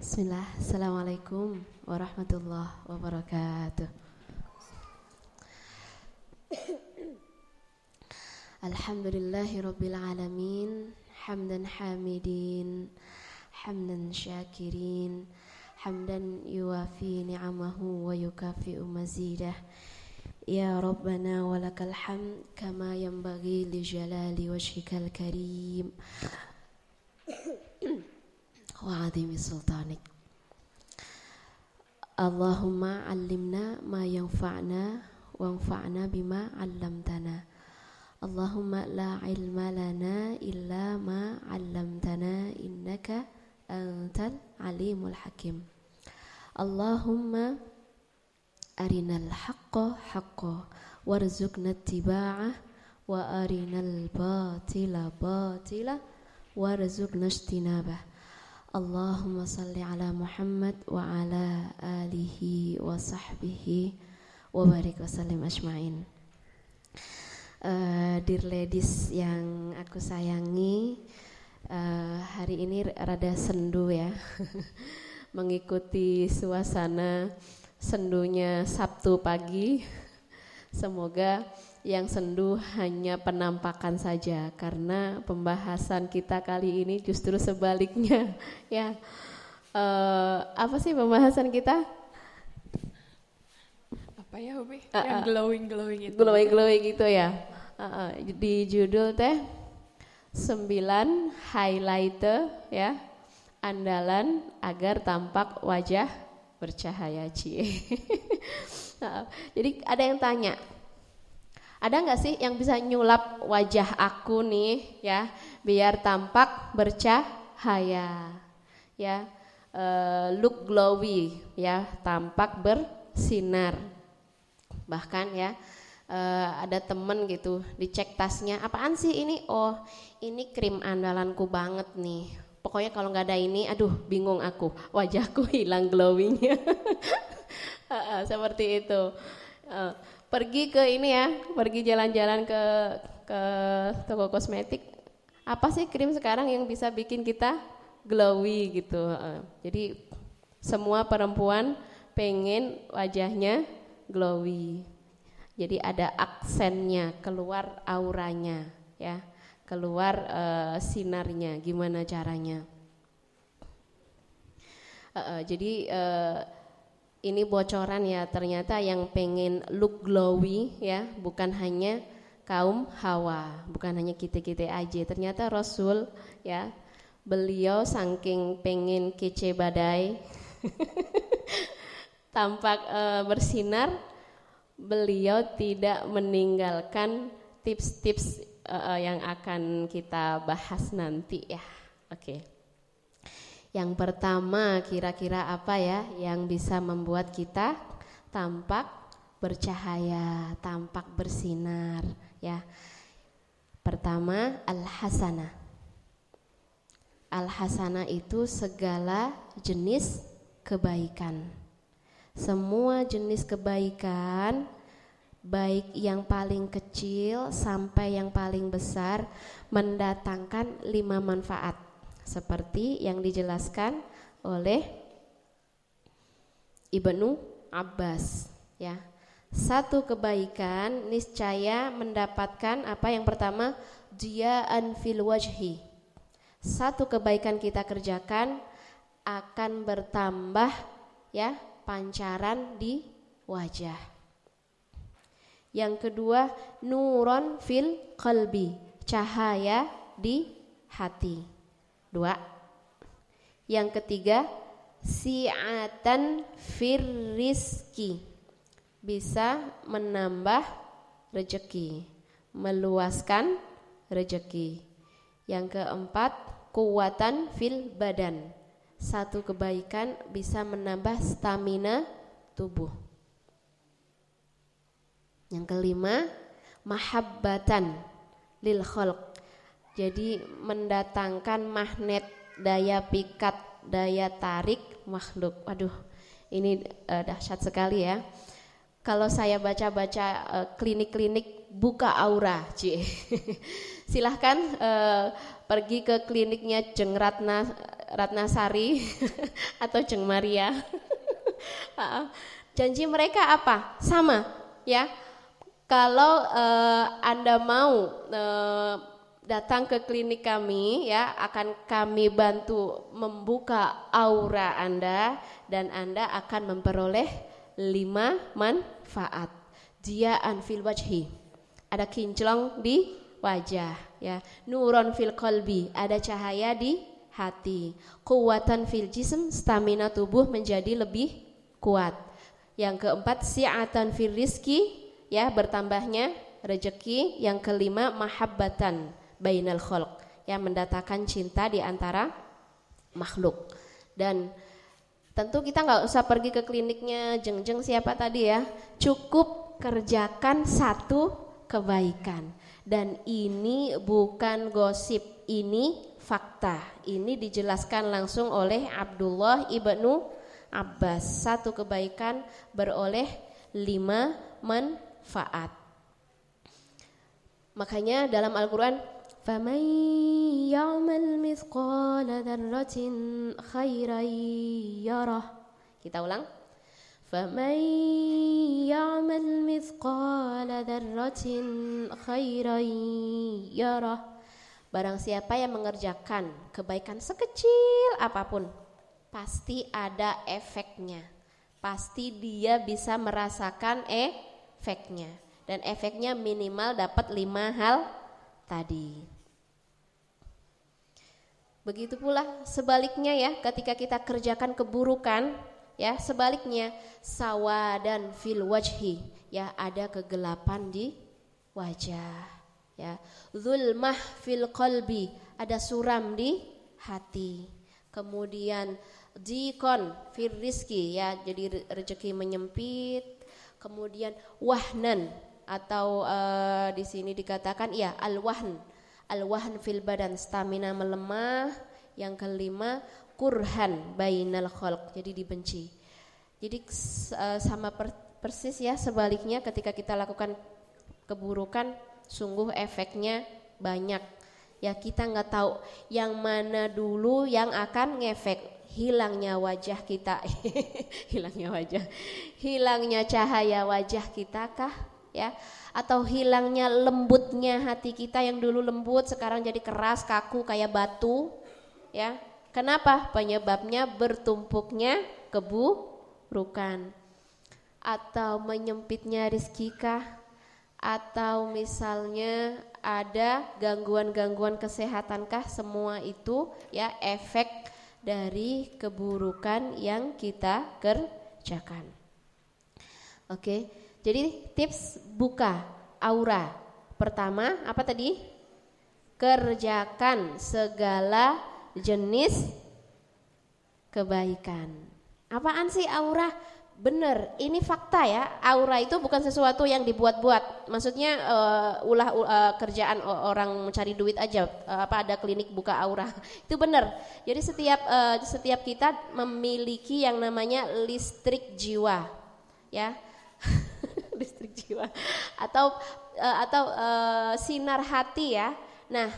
Bismillah, Assalamualaikum warahmatullahi wabarakatuh. Alhamdulillahi rabbil alamin Hamdan hamidin Hamdan syakirin Hamdan yuwafi ni'amahu wa yukafi'u mazidah. Ya Rabbana walakal hamd Kama yanbaghi li jalali wajhikal karim وعظيم سلطانك اللهم علمنا ما ينفعنا وانفعنا بما علمتنا اللهم لا علم لنا إلا ما علمتنا إنك أنت العليم الحكيم اللهم أرنا الحق حقا وارزقنا اتباعه وأرنا الباطل باطلا وارزقنا اجتنابه Allahumma salli ala Muhammad wa ala alihi wa sahbihi wa barik wa sallim ajma'in. Uh, Dear ladies yang aku sayangi uh, Hari ini rada sendu ya. Mengikuti suasana sendunya Sabtu pagi. Semoga yang sendu hanya penampakan saja karena pembahasan kita kali ini justru sebaliknya ya. Uh, apa sih pembahasan kita? Apa ya Ubi? Uh, yang glowing glowing itu. Glowing glowing itu ya. Uh, uh, di judul teh sembilan highlighter ya. Andalan agar tampak wajah bercahaya cie. Jadi ada yang tanya ada nggak sih yang bisa nyulap wajah aku nih ya biar tampak bercahaya ya? Uh, look glowy ya tampak bersinar. Bahkan ya uh, ada temen gitu dicek tasnya apaan sih ini? Oh ini krim andalanku banget nih. Pokoknya kalau nggak ada ini aduh bingung aku. Wajahku hilang glowingnya seperti itu. Uh, pergi ke ini ya, pergi jalan-jalan ke ke toko kosmetik. Apa sih krim sekarang yang bisa bikin kita glowy gitu? Jadi semua perempuan pengen wajahnya glowy. Jadi ada aksennya, keluar auranya, ya, keluar uh, sinarnya. Gimana caranya? Uh, uh, jadi uh, ini bocoran ya ternyata yang pengen look glowy ya bukan hanya kaum hawa bukan hanya kita-kita aja ternyata Rasul ya beliau saking pengen kece badai tampak e, bersinar beliau tidak meninggalkan tips-tips e, yang akan kita bahas nanti ya oke okay. Yang pertama kira-kira apa ya yang bisa membuat kita tampak bercahaya, tampak bersinar ya. Pertama al-hasanah. Al-hasanah itu segala jenis kebaikan. Semua jenis kebaikan baik yang paling kecil sampai yang paling besar mendatangkan lima manfaat seperti yang dijelaskan oleh Ibnu Abbas ya. Satu kebaikan niscaya mendapatkan apa yang pertama dia fil wajhi. Satu kebaikan kita kerjakan akan bertambah ya pancaran di wajah. Yang kedua nuron fil qalbi, cahaya di hati. Dua. Yang ketiga, si'atan firriski. Bisa menambah rejeki, meluaskan rejeki. Yang keempat, kuatan fil badan. Satu kebaikan bisa menambah stamina tubuh. Yang kelima, mahabbatan lil khalq jadi mendatangkan magnet daya pikat, daya tarik makhluk. Waduh, ini uh, dahsyat sekali ya. Kalau saya baca-baca uh, klinik-klinik buka aura, Ci. Silahkan uh, pergi ke kliniknya Jeng Ratna Ratnasari atau Jeng Maria. Janji mereka apa? Sama, ya. Kalau uh, Anda mau uh, datang ke klinik kami ya akan kami bantu membuka aura Anda dan Anda akan memperoleh lima manfaat. Dia anfil wajhi. Ada kinclong di wajah ya. Nuron fil kolbi, ada cahaya di hati. Kuatan fil jism, stamina tubuh menjadi lebih kuat. Yang keempat si'atan fil rizki ya bertambahnya rejeki. Yang kelima mahabbatan bainal khalq yang mendatangkan cinta di antara makhluk. Dan tentu kita nggak usah pergi ke kliniknya jeng-jeng siapa tadi ya. Cukup kerjakan satu kebaikan. Dan ini bukan gosip, ini fakta. Ini dijelaskan langsung oleh Abdullah ibnu Abbas. Satu kebaikan beroleh lima manfaat. Makanya dalam Al-Quran فمن يعمل مثقال ذرة خيرا يره kita ulang فمن يعمل مثقال ذرة خيرا يره Barang siapa yang mengerjakan kebaikan sekecil apapun Pasti ada efeknya Pasti dia bisa merasakan efeknya Dan efeknya minimal dapat lima hal tadi. Begitu pula sebaliknya ya, ketika kita kerjakan keburukan, ya sebaliknya sawa dan fil wajhi, ya ada kegelapan di wajah, ya zulmah fil qalbi, ada suram di hati. Kemudian dikon fil rizki, ya jadi rezeki menyempit. Kemudian wahnan atau uh, di sini dikatakan ya al-wahn. Al-wahn fil badan stamina melemah. Yang kelima kurhan bainal khalq. Jadi dibenci. Jadi uh, sama per, persis ya sebaliknya ketika kita lakukan keburukan sungguh efeknya banyak. Ya kita nggak tahu yang mana dulu yang akan ngefek hilangnya wajah kita hilangnya wajah hilangnya cahaya wajah kita kah ya. Atau hilangnya lembutnya hati kita yang dulu lembut sekarang jadi keras kaku kayak batu ya. Kenapa? Penyebabnya bertumpuknya keburukan. Atau menyempitnya rizki atau misalnya ada gangguan-gangguan kesehatan kah? Semua itu ya efek dari keburukan yang kita kerjakan. Oke okay. Jadi tips buka aura. Pertama, apa tadi? Kerjakan segala jenis kebaikan. Apaan sih aura? Bener, ini fakta ya. Aura itu bukan sesuatu yang dibuat-buat. Maksudnya uh, ulah uh, kerjaan orang mencari duit aja. Uh, apa ada klinik buka aura? itu bener. Jadi setiap uh, setiap kita memiliki yang namanya listrik jiwa, ya listrik jiwa atau uh, atau uh, sinar hati ya. Nah,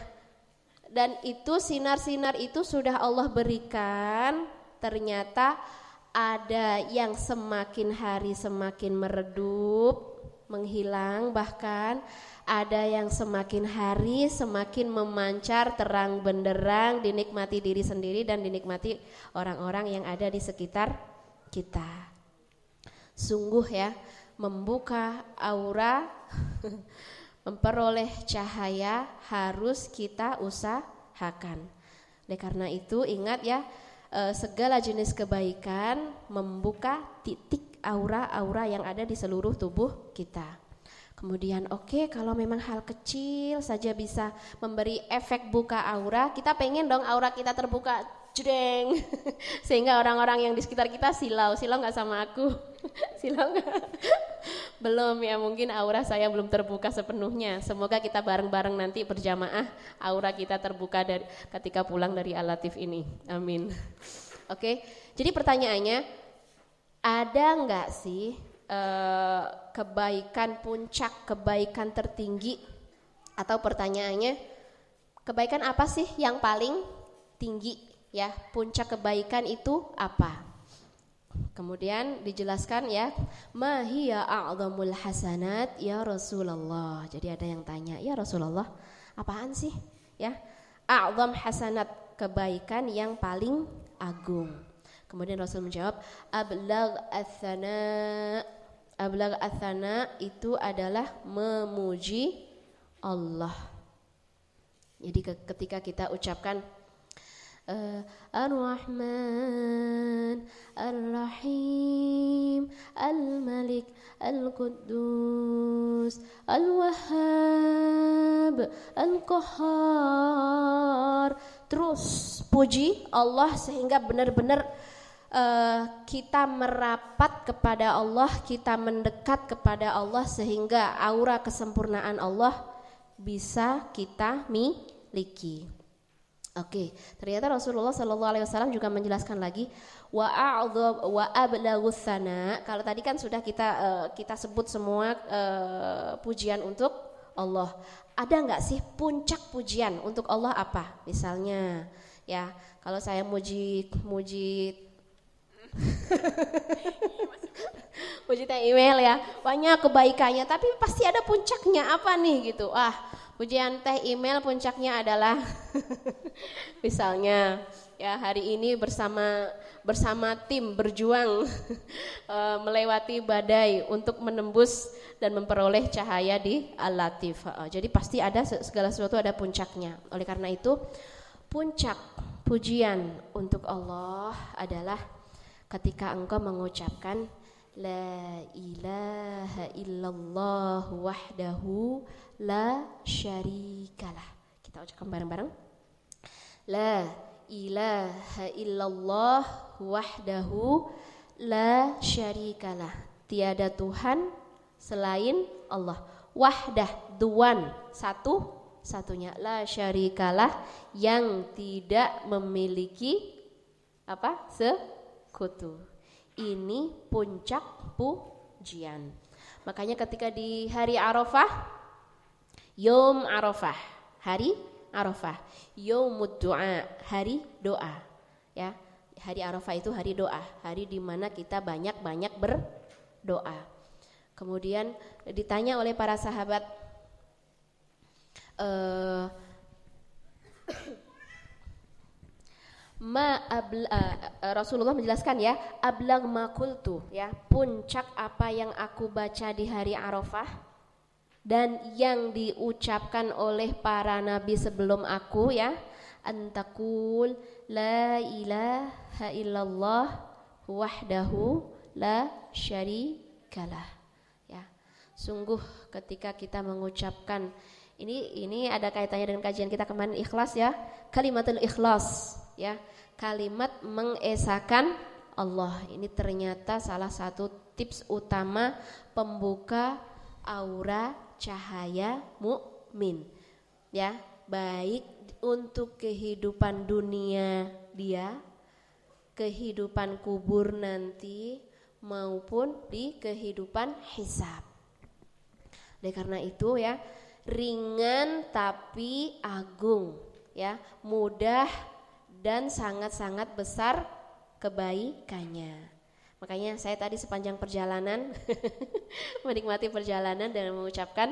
dan itu sinar-sinar itu sudah Allah berikan ternyata ada yang semakin hari semakin meredup, menghilang bahkan ada yang semakin hari semakin memancar terang benderang dinikmati diri sendiri dan dinikmati orang-orang yang ada di sekitar kita. Sungguh ya, membuka aura, memperoleh cahaya harus kita usahakan. Oleh karena itu ingat ya eh, segala jenis kebaikan membuka titik aura-aura yang ada di seluruh tubuh kita. Kemudian oke okay, kalau memang hal kecil saja bisa memberi efek buka aura, kita pengen dong aura kita terbuka jreng sehingga orang-orang yang di sekitar kita silau silau nggak sama aku silau nggak belum ya mungkin aura saya belum terbuka sepenuhnya. Semoga kita bareng-bareng nanti berjamaah aura kita terbuka dari ketika pulang dari alatif ini. Amin. Oke jadi pertanyaannya ada nggak sih eh, kebaikan puncak kebaikan tertinggi? Atau pertanyaannya kebaikan apa sih yang paling tinggi? Ya, puncak kebaikan itu apa? Kemudian dijelaskan ya, mahiya a'zamul hasanat ya Rasulullah. Jadi ada yang tanya, ya Rasulullah, apaan sih? Ya, a'zam hasanat kebaikan yang paling agung. Kemudian Rasul menjawab, ablag athana. Ablag athana itu adalah memuji Allah. Jadi ketika kita ucapkan Ar-Rahman, Ar-Rahim, Al-Malik, Al-Quddus, Al-Wahhab, Al-Qahhar. Terus puji Allah sehingga benar-benar uh, kita merapat kepada Allah, kita mendekat kepada Allah sehingga aura kesempurnaan Allah bisa kita miliki. Oke, ternyata Rasulullah Shallallahu Alaihi Wasallam juga menjelaskan lagi wa wa sana. Kalau tadi kan sudah kita uh, kita sebut semua uh, pujian untuk Allah. Ada nggak sih puncak pujian untuk Allah apa? Misalnya, ya kalau saya muji muji teh email ya banyak kebaikannya tapi pasti ada puncaknya apa nih gitu ah Pujian teh email puncaknya adalah misalnya ya hari ini bersama bersama tim berjuang uh, melewati badai untuk menembus dan memperoleh cahaya di Al-Latif. Uh, jadi pasti ada segala sesuatu ada puncaknya. Oleh karena itu puncak pujian untuk Allah adalah ketika engkau mengucapkan La ilaha illallah wahdahu la syarikalah. Kita ucapkan bareng-bareng. La ilaha illallah wahdahu la syarikalah. Tiada Tuhan selain Allah. Wahdah, duan, satu satunya la syarikalah yang tidak memiliki apa? sekutu ini puncak pujian. Makanya ketika di hari Arafah, Yom Arafah, hari Arafah, Yomud Doa, hari doa. Ya, hari Arafah itu hari doa, hari di mana kita banyak-banyak berdoa. Kemudian ditanya oleh para sahabat, uh, ma abla, uh, Rasulullah menjelaskan ya ablang makultu ya puncak apa yang aku baca di hari Arafah dan yang diucapkan oleh para nabi sebelum aku ya. Antakul la ilaha illallah wahdahu la syarikalah ya sungguh ketika kita mengucapkan ini ini ada kaitannya dengan kajian kita kemarin ikhlas ya. Kalimatul ikhlas ya kalimat mengesahkan Allah. Ini ternyata salah satu tips utama pembuka aura cahaya mukmin. Ya, baik untuk kehidupan dunia dia, kehidupan kubur nanti maupun di kehidupan hisab. Oleh karena itu ya, ringan tapi agung ya, mudah dan sangat-sangat besar kebaikannya. Makanya saya tadi sepanjang perjalanan menikmati perjalanan dan mengucapkan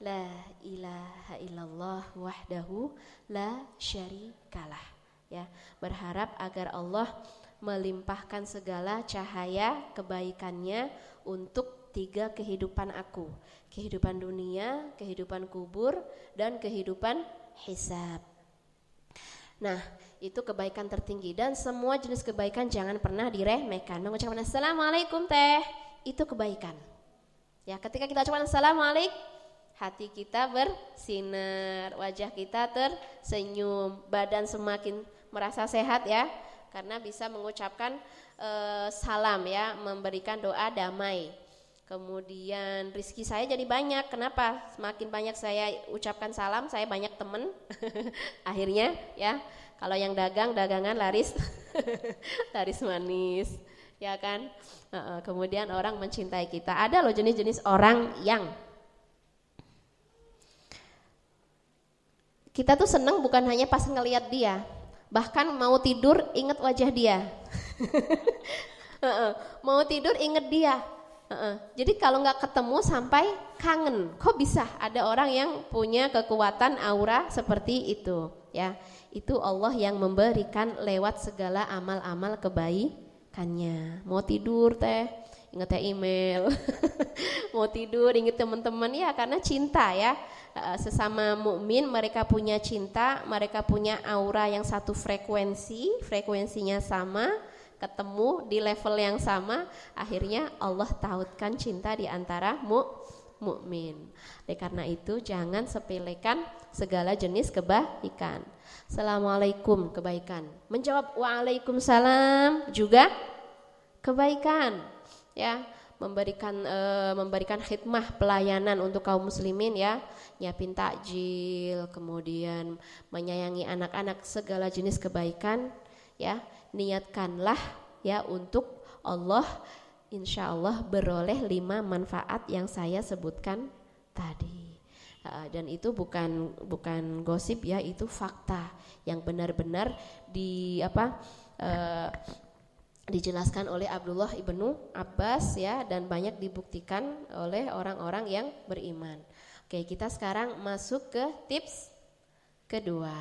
la ilaha illallah wahdahu la syarikalah ya. Berharap agar Allah melimpahkan segala cahaya kebaikannya untuk tiga kehidupan aku. Kehidupan dunia kehidupan kubur dan kehidupan hisab. Nah itu kebaikan tertinggi dan semua jenis kebaikan jangan pernah diremehkan. Mengucapkan assalamualaikum teh itu kebaikan. Ya, ketika kita ucapkan assalamualaikum, hati kita bersinar, wajah kita tersenyum, badan semakin merasa sehat ya, karena bisa mengucapkan uh, salam ya, memberikan doa damai. Kemudian rizki saya jadi banyak. Kenapa? Semakin banyak saya ucapkan salam, saya banyak teman. Akhirnya ya kalau yang dagang dagangan laris laris manis, ya kan? kemudian orang mencintai kita. Ada loh jenis-jenis orang yang kita tuh seneng bukan hanya pas ngelihat dia, Bahkan mau tidur ingat wajah dia. mau tidur ingat dia. Jadi kalau nggak ketemu sampai kangen. Kok bisa ada orang yang punya kekuatan aura seperti itu, ya? Itu Allah yang memberikan lewat segala amal-amal kebaikannya. Mau tidur teh, ingat ya email. Mau tidur ingat teman-teman ya karena cinta ya. Sesama mukmin mereka punya cinta, mereka punya aura yang satu frekuensi, frekuensinya sama ketemu di level yang sama, akhirnya Allah tautkan cinta di antara mu mukmin. Oleh karena itu jangan sepelekan segala jenis kebaikan. Assalamualaikum kebaikan. Menjawab waalaikumsalam juga kebaikan. Ya, memberikan e, memberikan khidmah pelayanan untuk kaum muslimin ya, nyiapin takjil, kemudian menyayangi anak-anak segala jenis kebaikan ya niatkanlah ya untuk Allah insya Allah beroleh lima manfaat yang saya sebutkan tadi dan itu bukan bukan gosip ya itu fakta yang benar-benar di apa uh, dijelaskan oleh Abdullah ibnu Abbas ya dan banyak dibuktikan oleh orang-orang yang beriman. Oke kita sekarang masuk ke tips kedua.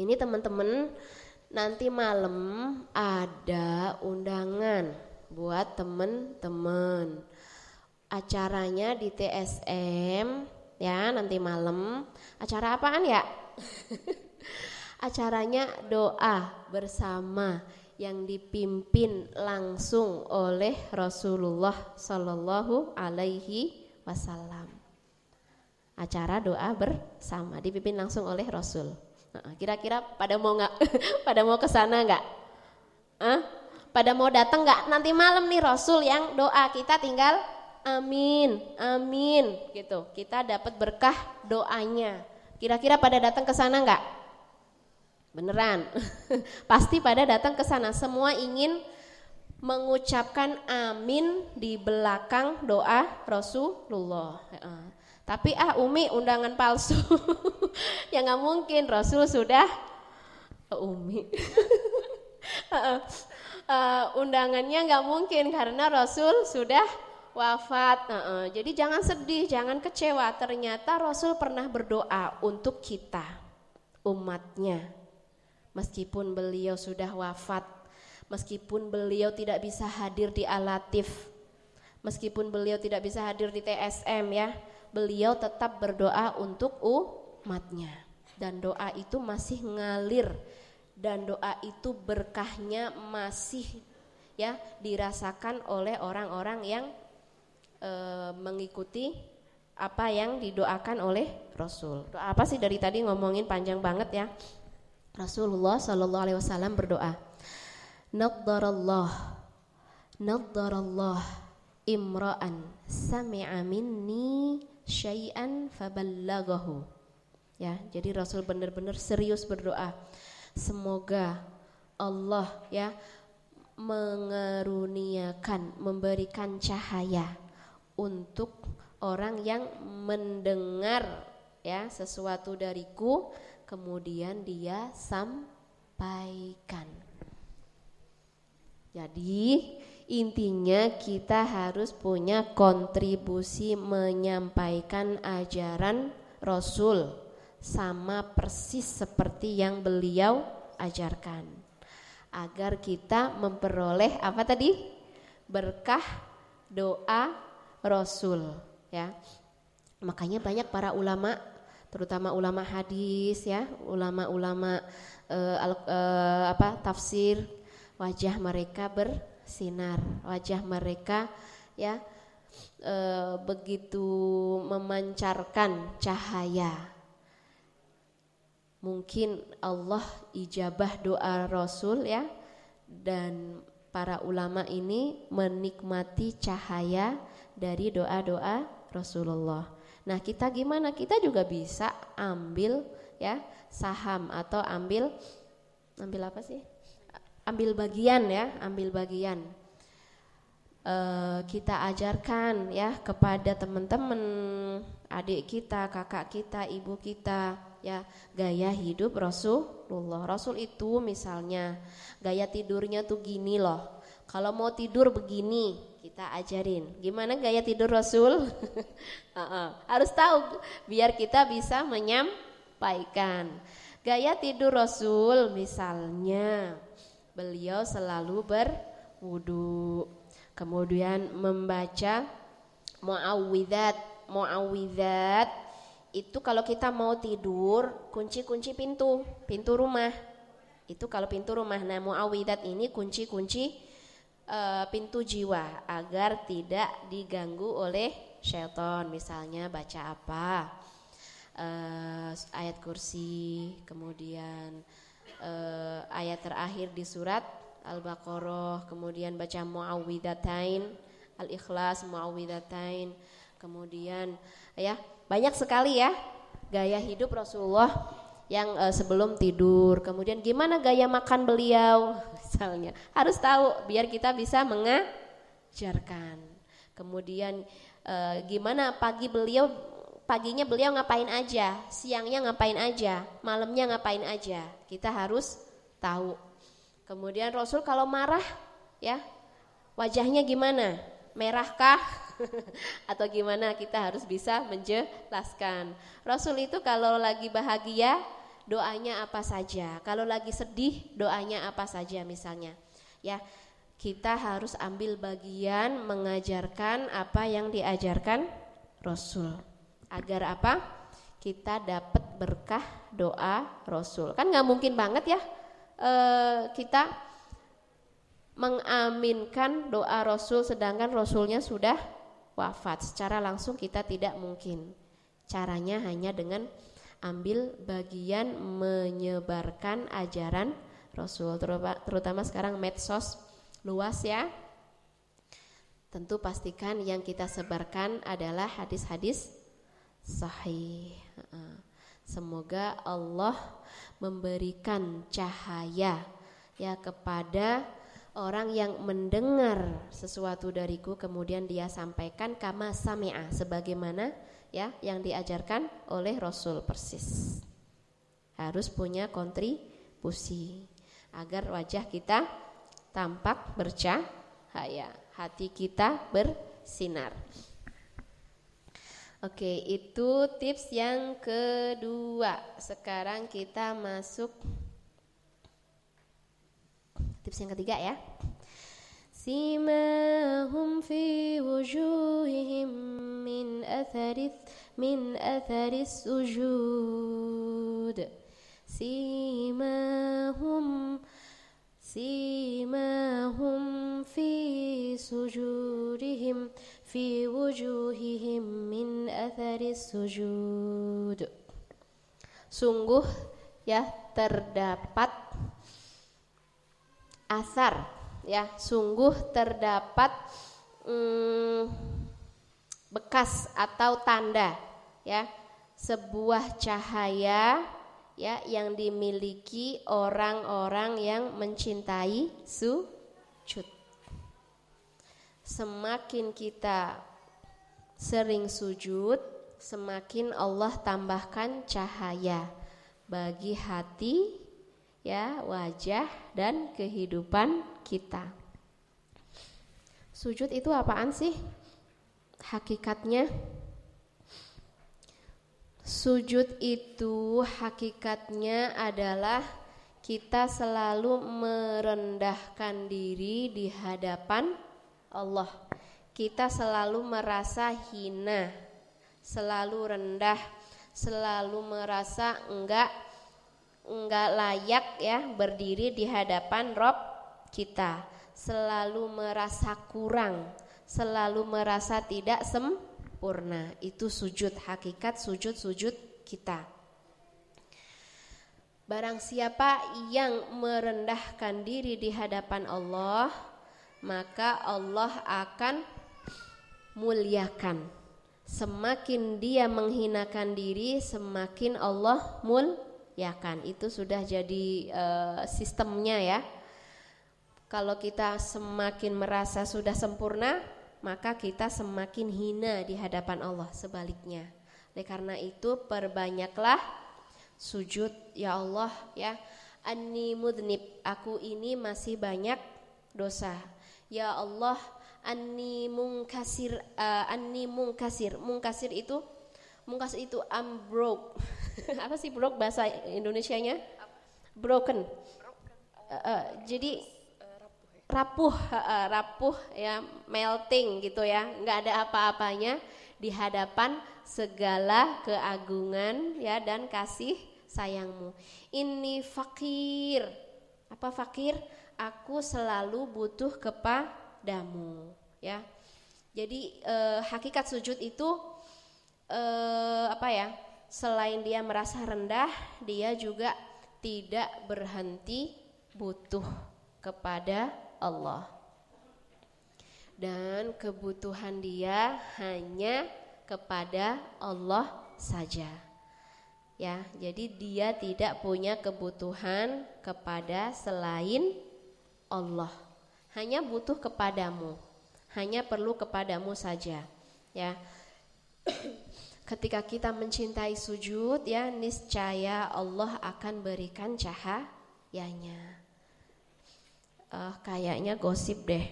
Ini teman-teman nanti malam ada undangan buat temen-temen. Acaranya di TSM ya nanti malam. Acara apaan ya? Acaranya doa bersama yang dipimpin langsung oleh Rasulullah Shallallahu Alaihi Wasallam. Acara doa bersama dipimpin langsung oleh Rasul. Kira-kira pada mau nggak? pada mau ke sana nggak? Huh? Pada mau datang nggak? Nanti malam nih Rasul yang doa kita tinggal amin, amin gitu. Kita dapat berkah doanya. Kira-kira pada datang ke sana nggak? Beneran, pasti pada datang ke sana. Semua ingin mengucapkan amin di belakang doa Rasulullah. Tapi ah Umi undangan palsu. ya nggak mungkin Rasul sudah Umi. uh, undangannya nggak mungkin karena Rasul sudah wafat. Uh, uh. Jadi jangan sedih, jangan kecewa. Ternyata Rasul pernah berdoa untuk kita, umatnya. Meskipun beliau sudah wafat, meskipun beliau tidak bisa hadir di Alatif, meskipun beliau tidak bisa hadir di TSM ya, beliau tetap berdoa untuk umatnya dan doa itu masih ngalir dan doa itu berkahnya masih ya dirasakan oleh orang-orang yang e, mengikuti apa yang didoakan oleh Rasul. Doa apa sih dari tadi ngomongin panjang banget ya. Rasulullah Shallallahu Alaihi Wasallam berdoa. Nadarallah, nadarallah imra'an sami'a minni syai'an faballaghahu. Ya, jadi Rasul benar-benar serius berdoa. Semoga Allah ya mengaruniakan, memberikan cahaya untuk orang yang mendengar ya sesuatu dariku kemudian dia sampaikan. Jadi Intinya kita harus punya kontribusi menyampaikan ajaran Rasul sama persis seperti yang beliau ajarkan. Agar kita memperoleh apa tadi? Berkah doa Rasul ya. Makanya banyak para ulama terutama ulama hadis ya, ulama-ulama uh, uh, apa tafsir wajah mereka ber sinar wajah mereka ya e, begitu memancarkan cahaya mungkin Allah ijabah doa Rasul ya dan para ulama ini menikmati cahaya dari doa-doa Rasulullah. Nah, kita gimana? Kita juga bisa ambil ya saham atau ambil ambil apa sih? ambil bagian ya, ambil bagian. uh, kita ajarkan ya kepada teman-teman, adik kita, kakak kita, ibu kita ya gaya hidup Rasulullah. Rasul itu misalnya gaya tidurnya tuh gini loh. Kalau mau tidur begini, kita ajarin. Gimana gaya tidur Rasul? uh -uh. Harus tahu biar kita bisa menyampaikan. Gaya tidur Rasul misalnya beliau selalu berwudu kemudian membaca muawwidzat muawwidzat itu kalau kita mau tidur kunci-kunci pintu pintu rumah itu kalau pintu rumah nah muawwidzat ini kunci-kunci uh, pintu jiwa agar tidak diganggu oleh syaitan. Misalnya baca apa uh, ayat kursi kemudian uh, ayat terakhir di surat Al-Baqarah, kemudian baca Muawwidzatain, Al-Ikhlas, Muawwidzatain, kemudian ya banyak sekali ya gaya hidup Rasulullah yang uh, sebelum tidur. Kemudian gimana gaya makan beliau misalnya. Harus tahu biar kita bisa mengajarkan. Kemudian uh, gimana pagi beliau paginya beliau ngapain aja, siangnya ngapain aja, malamnya ngapain aja. Kita harus tahu Kemudian Rasul kalau marah ya wajahnya gimana? Merahkah? Atau gimana kita harus bisa menjelaskan. Rasul itu kalau lagi bahagia doanya apa saja. Kalau lagi sedih doanya apa saja misalnya. Ya, kita harus ambil bagian mengajarkan apa yang diajarkan Rasul. Agar apa? Kita dapat berkah doa Rasul. Kan nggak mungkin banget ya uh, kita mengaminkan doa Rasul sedangkan Rasulnya sudah wafat secara langsung kita tidak mungkin caranya hanya dengan ambil bagian menyebarkan ajaran Rasul terutama sekarang medsos luas ya. Tentu pastikan yang kita sebarkan adalah hadis-hadis sahih. Semoga Allah memberikan cahaya ya kepada orang yang mendengar sesuatu dariku kemudian dia sampaikan kama sami'a sebagaimana ya yang diajarkan oleh Rasul persis. Harus punya kontribusi agar wajah kita tampak bercahaya, hati kita bersinar. Oke, itu tips yang kedua. Sekarang kita masuk tips yang ketiga ya. Simahum fi wujuhihim min atharis min atharis sujud. Simahum simahum fi sujudihim fi wujuhihim min athari sujud sungguh ya terdapat asar ya sungguh terdapat hmm, bekas atau tanda ya. Sebuah cahaya ya yang dimiliki orang-orang yang mencintai sujud. Semakin kita sering sujud, semakin Allah tambahkan cahaya bagi hati, ya, wajah dan kehidupan kita. Sujud itu apaan sih? Hakikatnya Sujud itu hakikatnya adalah kita selalu merendahkan diri di hadapan Allah. Kita selalu merasa hina, selalu rendah, selalu merasa enggak enggak layak ya berdiri di hadapan Rob kita. Selalu merasa kurang, selalu merasa tidak sempurna. Itu sujud hakikat sujud-sujud kita. Barang siapa yang merendahkan diri di hadapan Allah, maka Allah akan muliakan. Semakin dia menghinakan diri, semakin Allah muliakan. Itu sudah jadi uh, sistemnya ya. Kalau kita semakin merasa sudah sempurna, maka kita semakin hina di hadapan Allah sebaliknya. Oleh karena itu perbanyaklah sujud ya Allah ya. Anni mudnib, aku ini masih banyak dosa. Ya Allah, anni mungkasir uh, anni mungkasir. Mungkasir itu mungkasir itu I'm. Apa sih broke bahasa Indonesianya? Broken. Uh, uh, jadi rapuh uh, rapuh ya melting gitu ya. Nggak ada apa-apanya di hadapan segala keagungan ya dan kasih sayangmu. Ini fakir. Apa fakir? Aku selalu butuh kepadamu ya. Jadi eh, hakikat sujud itu eh, apa ya selain dia merasa rendah dia juga tidak berhenti butuh kepada Allah. Dan kebutuhan dia hanya kepada Allah saja. Ya, jadi dia tidak punya kebutuhan kepada selain Allah. Hanya butuh kepadamu. Hanya perlu kepadamu saja. Ya. Ketika kita mencintai sujud ya niscaya Allah akan berikan cahayanya uh, kayaknya gosip deh.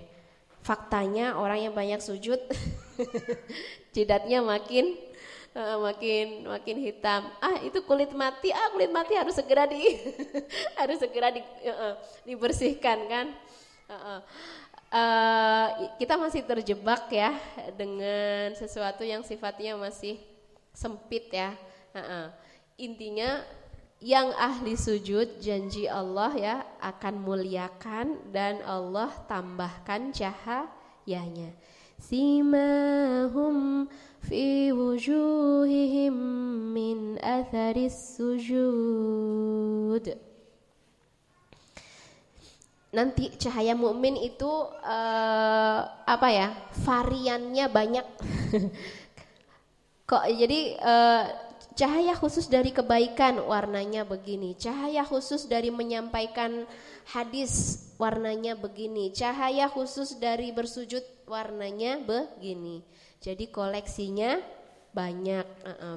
Faktanya orang yang banyak sujud jidatnya makin uh, makin makin hitam. Ah itu kulit mati. Ah kulit mati harus segera di harus segera di, uh, dibersihkan kan. Uh, uh. Uh, kita masih terjebak ya dengan sesuatu yang sifatnya masih sempit ya. Uh, uh. Intinya yang ahli sujud janji Allah ya akan muliakan dan Allah tambahkan cahayanya simahum fi wujuhihim min atharis sujud nanti cahaya mukmin itu uh, apa ya variannya banyak kok jadi uh, Cahaya khusus dari kebaikan warnanya begini. Cahaya khusus dari menyampaikan hadis warnanya begini. Cahaya khusus dari bersujud warnanya begini. Jadi koleksinya banyak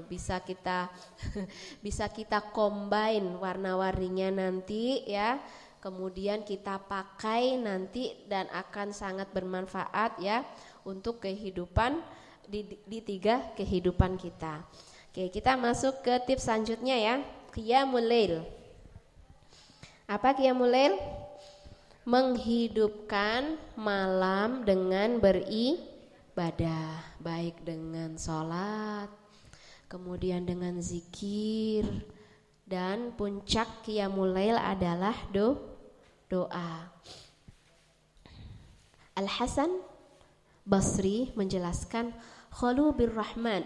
bisa kita bisa kita combine warna-warninya nanti ya. Kemudian kita pakai nanti dan akan sangat bermanfaat ya untuk kehidupan di, di tiga kehidupan kita. Oke, kita masuk ke tips selanjutnya ya. Qiyamul Lail. Apa Qiyamul Lail? Menghidupkan malam dengan beribadah, baik dengan sholat, kemudian dengan zikir, dan puncak Qiyamul Lail adalah do, doa. Al-Hasan Basri menjelaskan Khalu Rahman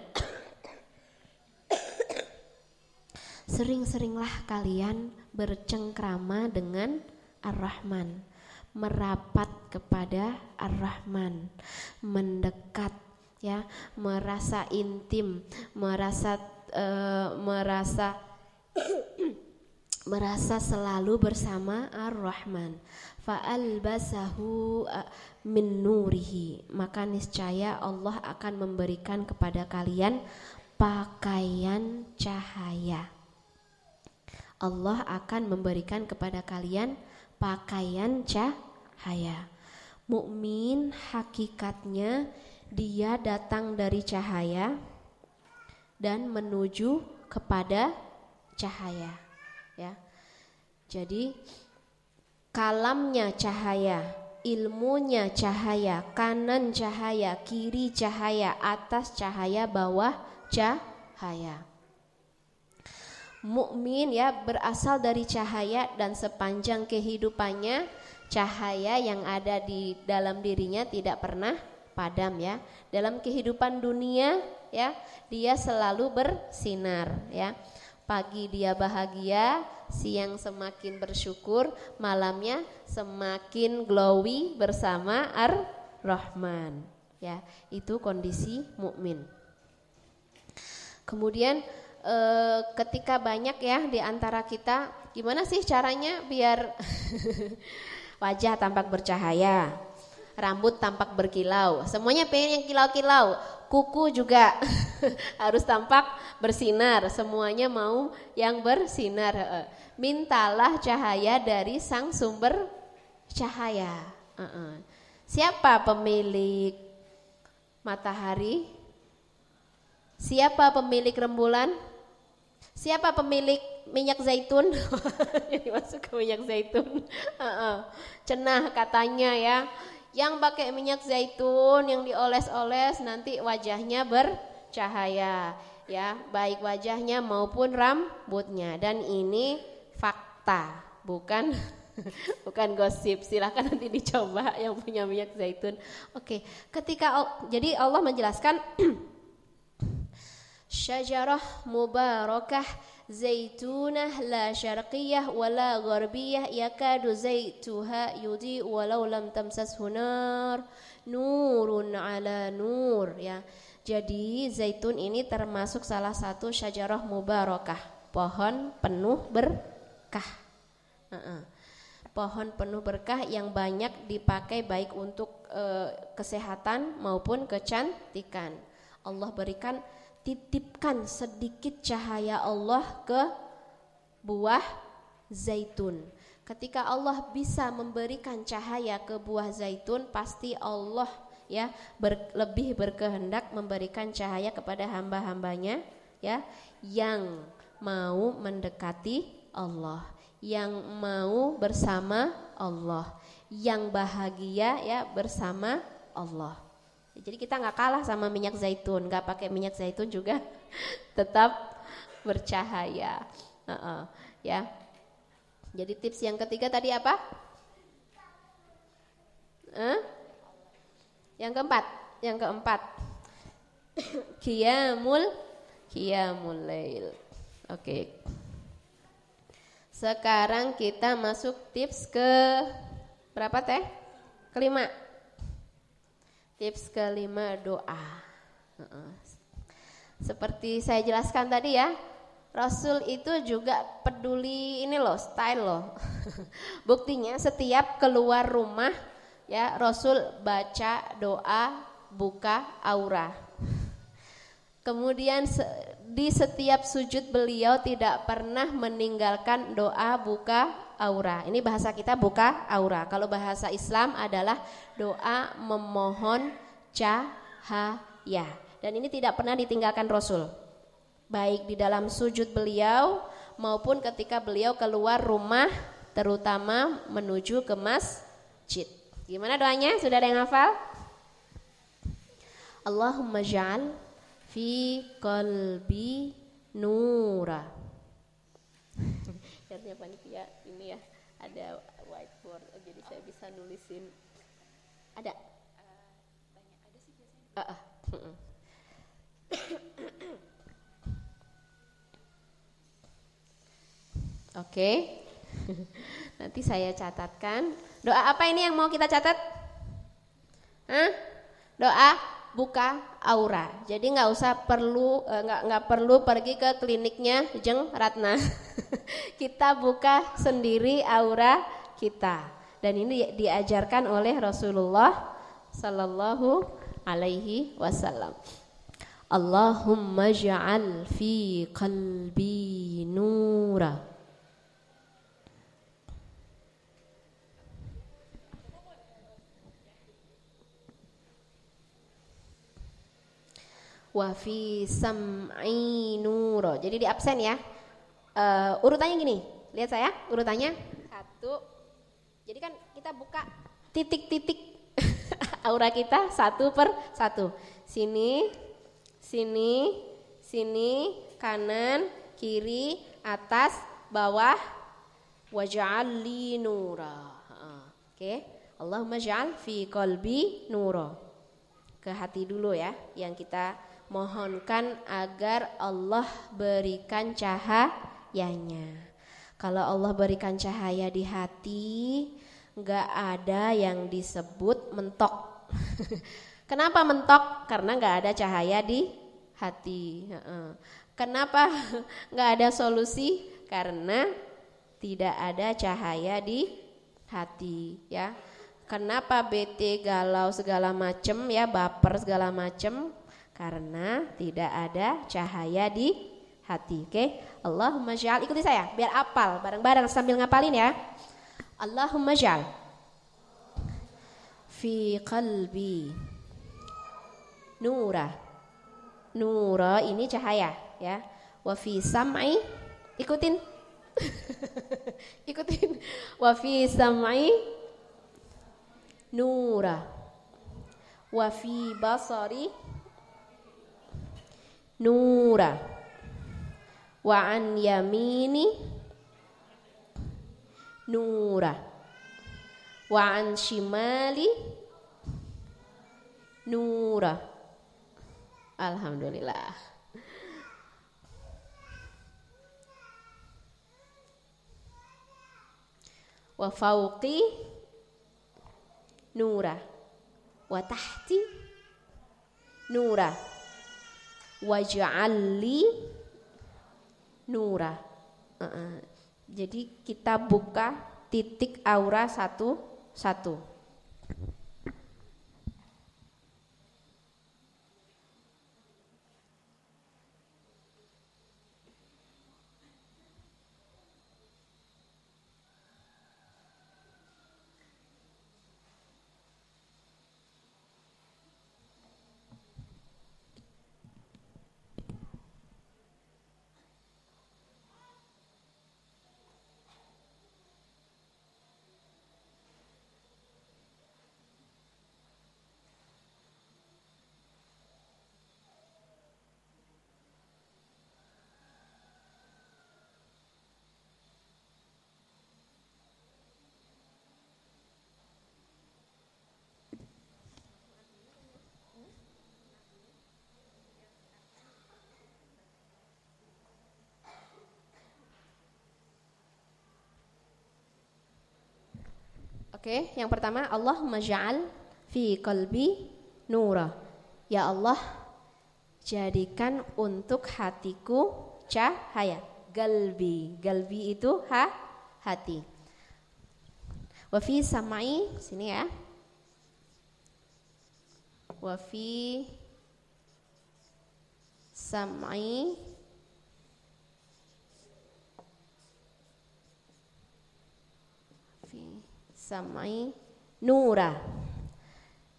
Sering-seringlah kalian bercengkrama dengan Ar-Rahman, merapat kepada Ar-Rahman, mendekat ya, merasa intim, merasa uh, merasa merasa selalu bersama Ar-Rahman. Fa'albasahu eh, min nurihi. Maka niscaya Allah akan memberikan kepada kalian pakaian cahaya. Allah akan memberikan kepada kalian pakaian cahaya. Mukmin hakikatnya dia datang dari cahaya dan menuju kepada cahaya, ya. Jadi kalamnya cahaya, ilmunya cahaya, kanan cahaya, kiri cahaya, atas cahaya, bawah cahaya mukmin ya berasal dari cahaya dan sepanjang kehidupannya cahaya yang ada di dalam dirinya tidak pernah padam ya. Dalam kehidupan dunia ya, dia selalu bersinar ya. Pagi dia bahagia, siang semakin bersyukur, malamnya semakin glowy bersama Ar-Rahman. Ya, itu kondisi mukmin. Kemudian e, ketika banyak ya di antara kita gimana sih caranya biar Wajah tampak bercahaya, rambut tampak berkilau. Semuanya pengen yang kilau-kilau. Kuku juga harus tampak bersinar. Semuanya mau yang bersinar. Mintalah cahaya dari sang sumber cahaya. Siapa pemilik matahari? Siapa pemilik rembulan? Siapa pemilik minyak zaitun? Jadi masuk ke minyak zaitun. Cenah katanya ya. Yang pakai minyak zaitun yang dioles-oles nanti wajahnya bercahaya ya, baik wajahnya maupun rambutnya dan ini fakta, bukan bukan gosip. Silahkan nanti dicoba yang punya minyak zaitun. Oke, ketika jadi Allah menjelaskan syajarah mubarakah zaitunah la syarqiyah wala gharbiyah yakadu zaituha yudi walau lam tamsashu nar nurun ala nur ya. Jadi zaitun ini termasuk salah satu syajarah mubarakah. Pohon penuh berkah. Uh -uh. pohon penuh berkah yang banyak dipakai baik untuk uh, kesehatan maupun kecantikan. Allah berikan titipkan sedikit cahaya Allah ke buah zaitun. Ketika Allah bisa memberikan cahaya ke buah zaitun, pasti Allah ya ber, lebih berkehendak memberikan cahaya kepada hamba-hambanya ya yang mau mendekati Allah, yang mau bersama Allah, yang bahagia ya bersama Allah. Jadi kita nggak kalah sama minyak zaitun, nggak pakai minyak zaitun juga tetap bercahaya. Uh -uh, ya. Jadi tips yang ketiga tadi apa? Huh? Yang keempat, yang keempat. Qiyamul Qiyamul Lail. Oke. Sekarang kita masuk tips ke berapa teh? Kelima. Tips kelima doa. Seperti saya jelaskan tadi ya, Rasul itu juga peduli ini loh, style loh. Buktinya setiap keluar rumah ya Rasul baca doa buka aura. Kemudian di setiap sujud beliau tidak pernah meninggalkan doa buka aura. Ini bahasa kita buka aura. Kalau bahasa Islam adalah doa memohon cahaya. Dan ini tidak pernah ditinggalkan Rasul. Baik di dalam sujud beliau maupun ketika beliau keluar rumah terutama menuju ke masjid. Gimana doanya? Sudah ada yang hafal? Allahumma ja'al fi qalbi nura. Lihatnya panitia ada whiteboard jadi saya bisa nulisin ada uh, banyak ada sih biasanya uh, uh. Oke, okay. nanti saya catatkan. Doa apa ini yang mau kita catat? Hah? Doa buka aura. Jadi nggak usah perlu eh, nggak nggak perlu pergi ke kliniknya Jeng Ratna. kita buka sendiri aura kita. Dan ini diajarkan oleh Rasulullah Sallallahu Alaihi Wasallam. Allahumma ja'al fi qalbi nura wa fi sam'i nuro. Jadi di absen ya. Uh, urutannya gini, lihat saya urutannya satu. Jadi kan kita buka titik-titik aura kita satu per satu. Sini, sini, sini, kanan, kiri, atas, bawah, waj'alli nura. Oke, okay. Allahumma ja'al fi qalbi nura. Ke hati dulu ya, yang kita mohonkan agar Allah berikan cahayanya. Kalau Allah berikan cahaya di hati, nggak ada yang disebut mentok. Kenapa mentok? Karena nggak ada cahaya di hati. Kenapa nggak ada solusi? Karena tidak ada cahaya di hati ya. Kenapa bete, galau segala macem ya, baper segala macem? Karena tidak ada cahaya di hati. Oke, okay? Allahumma ja'al ikuti saya biar apal bareng-bareng sambil ngapalin ya. Allahumma ja'al fi qalbi nura. Nura ini cahaya ya. Wa fi sam'i ikutin ikutin wa fi sam'i nura wa fi basari nura. Wa an yamini nura. Wa an shimali nura. Alhamdulillah. Wa fauqi nura. Wa tahti nura waj'alli nura uh -uh. jadi kita buka titik aura satu satu Oke, yang pertama Allah maj'al fi qalbi nura. Ya Allah, jadikan untuk hatiku cahaya. Galbi, galbi itu ha hati. Wa fi samai sini ya. Wa fi samai samai nura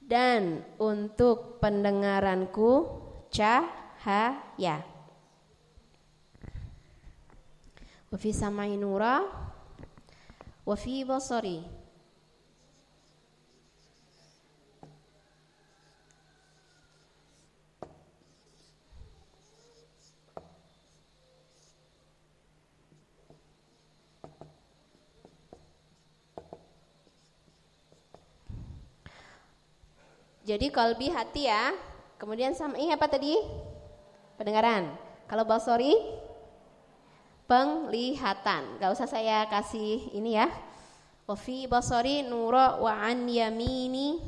dan untuk pendengaranku cahaya. Wa fi samai nura wa fi basari Jadi kalbi hati ya. Kemudian sam'i apa tadi? Pendengaran. Kalau basori penglihatan. Gak usah saya kasih ini ya. Wafi basori nura wa an yamini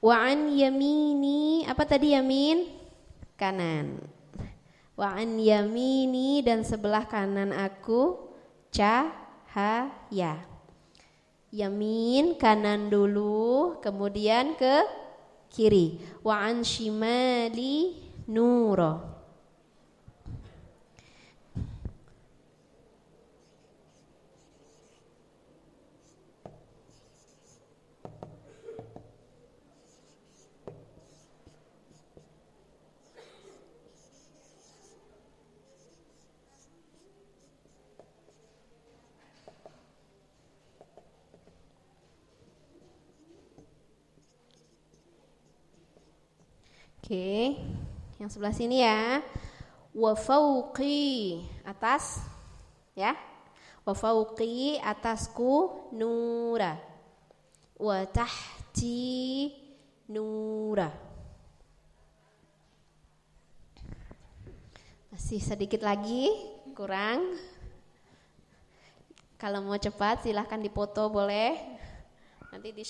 Wa an yamini apa tadi yamin? Kanan. Wa an yamini dan sebelah kanan aku cahaya. Yamin kanan dulu, kemudian ke kiri. Wa an shimali nuro. Oke, yang sebelah sini ya. Wa fauqi atas ya. Wa fauqi atasku nura. Wa tahti nura. Masih sedikit lagi kurang. Kalau mau cepat silahkan dipoto boleh. Nanti di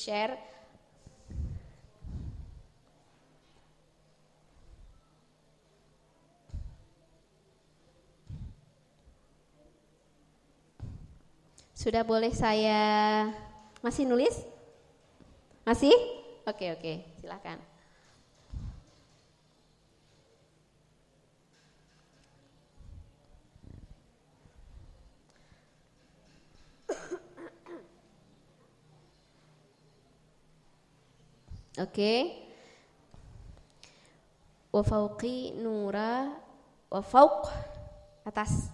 Sudah boleh saya masih nulis? Masih? Oke, oke, silakan. Oke. Wa fauqi nura wa fauq atas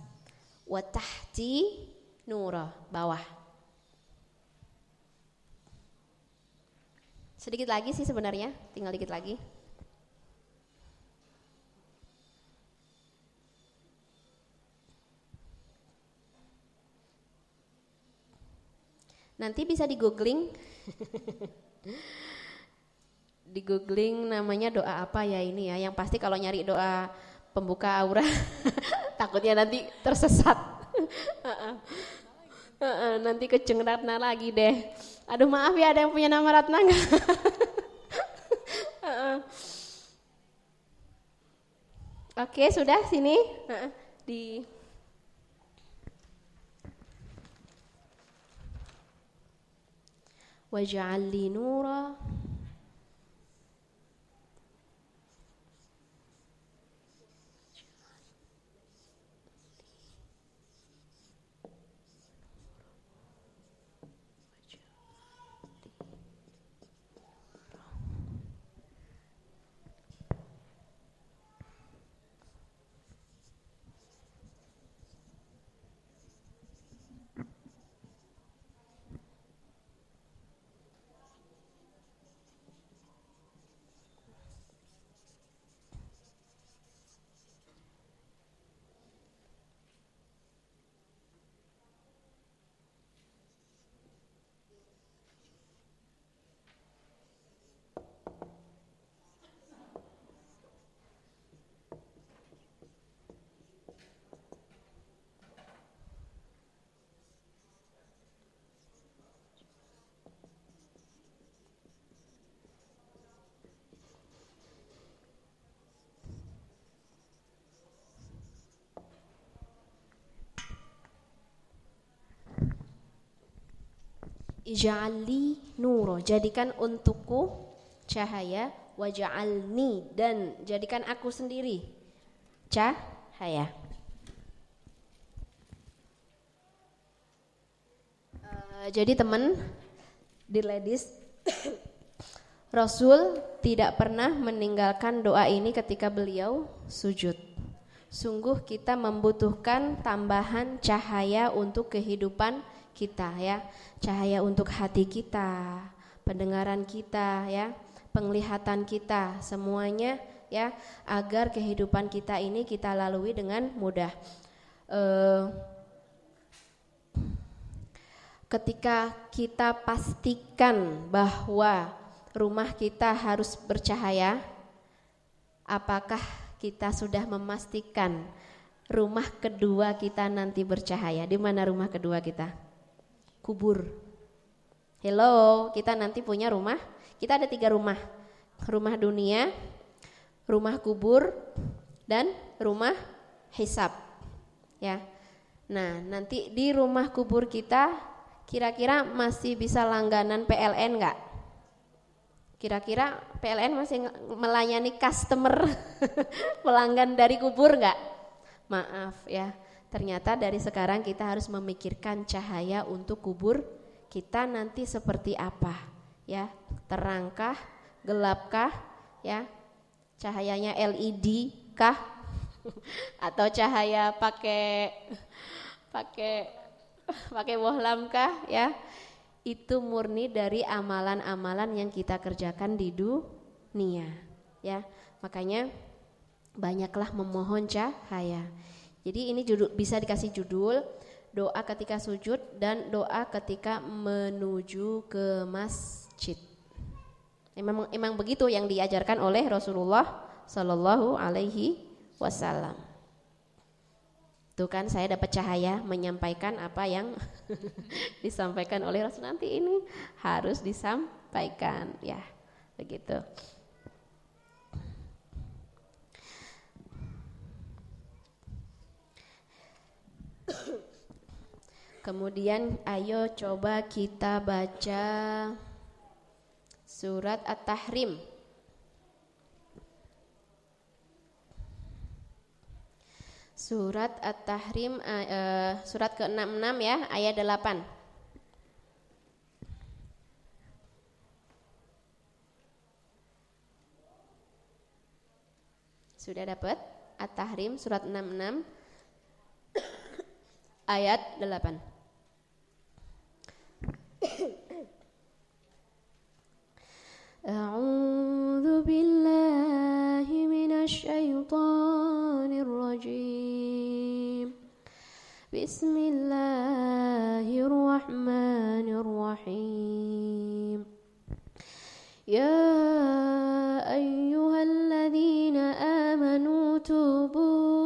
wa tahti nura bawah. Sedikit lagi sih sebenarnya, tinggal dikit lagi. Nanti bisa di googling. di googling namanya doa apa ya ini ya. Yang pasti kalau nyari doa pembuka aura takutnya nanti tersesat. nanti keceng Ratna lagi deh. Aduh maaf ya ada yang punya nama Ratna nggak? Oke sudah sini di waj'al li nura Ija'alli nuro, jadikan untukku cahaya waja'alni dan jadikan aku sendiri cahaya. Uh, jadi teman di ladies Rasul tidak pernah meninggalkan doa ini ketika beliau sujud. Sungguh kita membutuhkan tambahan cahaya untuk kehidupan kita ya, cahaya untuk hati kita, pendengaran kita ya, penglihatan kita, semuanya ya, agar kehidupan kita ini kita lalui dengan mudah. Uh, ketika kita pastikan bahwa rumah kita harus bercahaya, apakah kita sudah memastikan rumah kedua kita nanti bercahaya? Di mana rumah kedua kita? Kubur. Hello, kita nanti punya rumah. Kita ada tiga rumah. Rumah dunia, rumah kubur, dan rumah hisap. Ya. Nah, nanti di rumah kubur kita kira-kira masih bisa langganan PLN nggak? Kira-kira PLN masih melayani customer pelanggan dari kubur nggak? Maaf ya. Ternyata dari sekarang kita harus memikirkan cahaya untuk kubur kita nanti seperti apa, ya. Terangkah, gelapkah, ya. Cahayanya LED kah atau cahaya pakai pakai pakai bohlam kah, ya. Itu murni dari amalan-amalan yang kita kerjakan di dunia, ya. Makanya banyaklah memohon cahaya. Jadi ini judul, bisa dikasih judul doa ketika sujud dan doa ketika menuju ke masjid. Emang emang begitu yang diajarkan oleh Rasulullah Shallallahu Alaihi Wasallam. Tuh kan saya dapat cahaya menyampaikan apa yang disampaikan oleh Rasul nanti ini harus disampaikan ya begitu. Kemudian ayo coba kita baca surat At-Tahrim. Surat At-Tahrim uh, surat ke-66 ya, ayat 8. Sudah dapat? At-Tahrim surat 66 ayat 8. أعوذ بالله من الشيطان الرجيم بسم الله الرحمن الرحيم يا أيها الذين آمنوا توبوا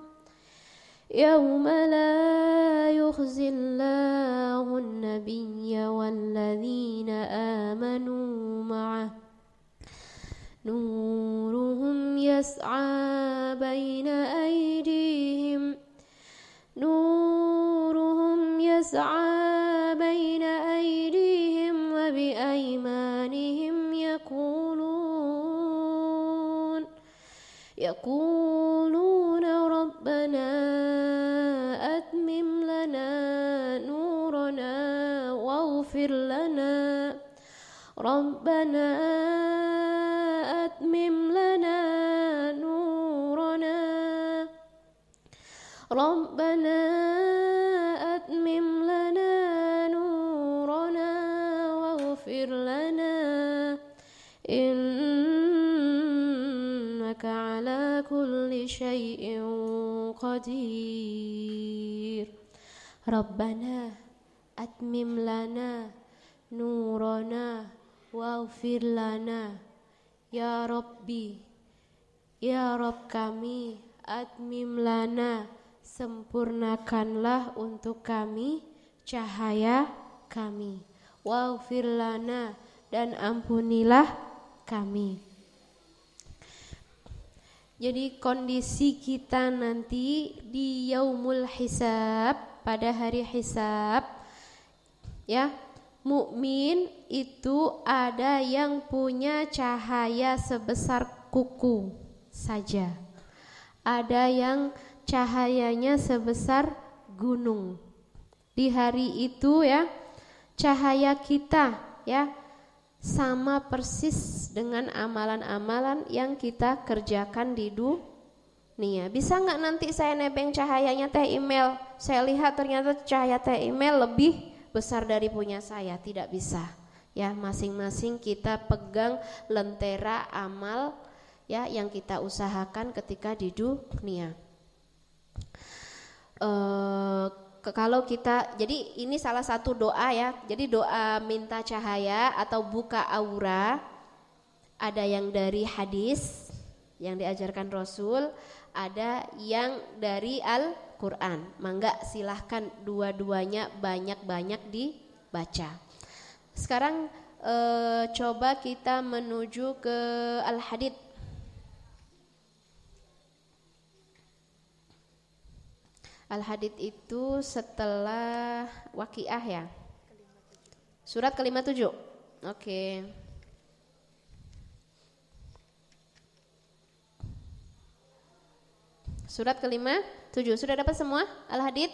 يوم لا يخزي الله النبي والذين آمنوا معه. نورهم يسعى بين أيديهم. نورهم يسعى بين أيديهم وبأيمانهم يقولون يقولون ربنا واغفر لنا. ربنا أتمم لنا نورنا. ربنا أتمم لنا نورنا واغفر لنا. إنك على كل شيء قدير. ربنا أتمم لنا نورنا واغفر لنا Ya Rabbi Ya Rabb kami Atmim lana Sempurnakanlah untuk kami Cahaya kami Waghfir lana Dan ampunilah kami Jadi kondisi kita nanti Di yaumul hisab Pada hari hisab Ya mukmin itu ada yang punya cahaya sebesar kuku saja. Ada yang cahayanya sebesar gunung. Di hari itu ya, cahaya kita ya sama persis dengan amalan-amalan yang kita kerjakan di dunia. Bisa nggak nanti saya nebeng cahayanya teh email? Saya lihat ternyata cahaya teh email lebih besar dari punya saya, tidak bisa. Ya, masing-masing kita pegang lentera amal ya yang kita usahakan ketika di dunia. E, kalau kita jadi ini salah satu doa ya. Jadi doa minta cahaya atau buka aura ada yang dari hadis yang diajarkan Rasul, ada yang dari Al Quran. Mangga silahkan dua-duanya banyak-banyak dibaca. Sekarang e, coba kita menuju ke Al-Hadid. Al-Hadid itu setelah Waqiah ya. Surat kelima tujuh. Oke. Okay. Surat kelima tujuh. Sudah dapat semua? Al-Hadid?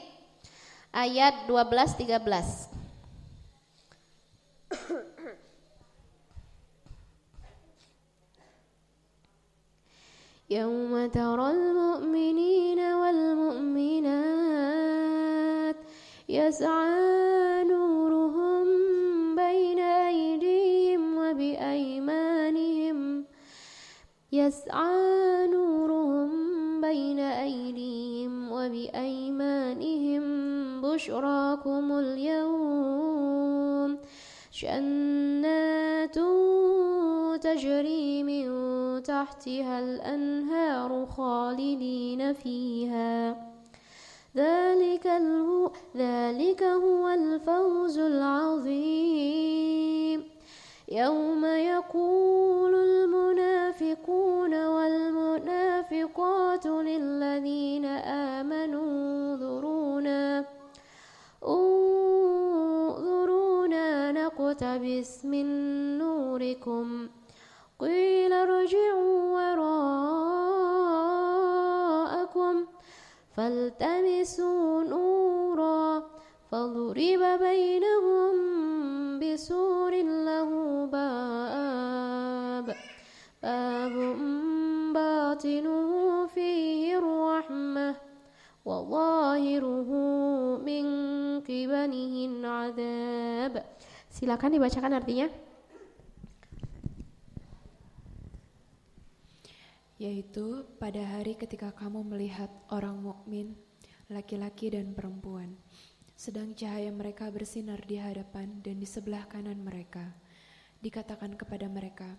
ayat 12 13. يوم ترى المؤمنين والمؤمنات يسعى نورهم بين أيديهم وبأيمانهم يسعى نورهم بين أيديهم وبأيمانهم بشراكم اليوم جنات تجري من تحتها الأنهار خالدين فيها. ذلك الهو ذلك هو الفوز العظيم. يوم يقول المنافقون والمنافقات للذين آمنوا انظرونا انظرونا نقتبس من نوركم. قيل ارجعوا وراءكم فالتمسوا نورا فضرب بينهم بسور له باب باب وظاهره من قبله العذاب Silakan dibacakan artinya. yaitu pada hari ketika kamu melihat orang mukmin, laki-laki dan perempuan, sedang cahaya mereka bersinar di hadapan dan di sebelah kanan mereka. Dikatakan kepada mereka,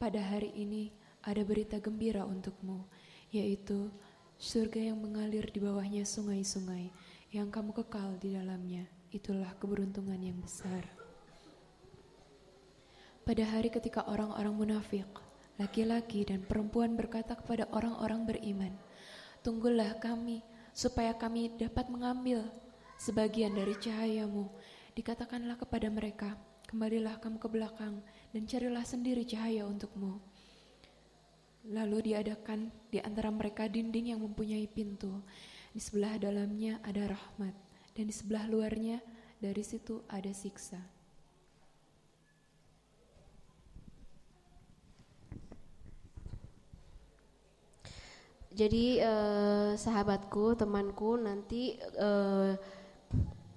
pada hari ini ada berita gembira untukmu, yaitu surga yang mengalir di bawahnya sungai-sungai yang kamu kekal di dalamnya. Itulah keberuntungan yang besar. Pada hari ketika orang-orang munafik Laki-laki dan perempuan berkata kepada orang-orang beriman, "Tunggulah kami, supaya kami dapat mengambil sebagian dari cahayamu." Dikatakanlah kepada mereka, "Kembalilah kamu ke belakang dan carilah sendiri cahaya untukmu." Lalu diadakan di antara mereka dinding yang mempunyai pintu. Di sebelah dalamnya ada rahmat, dan di sebelah luarnya dari situ ada siksa. Jadi eh, sahabatku, temanku nanti eh,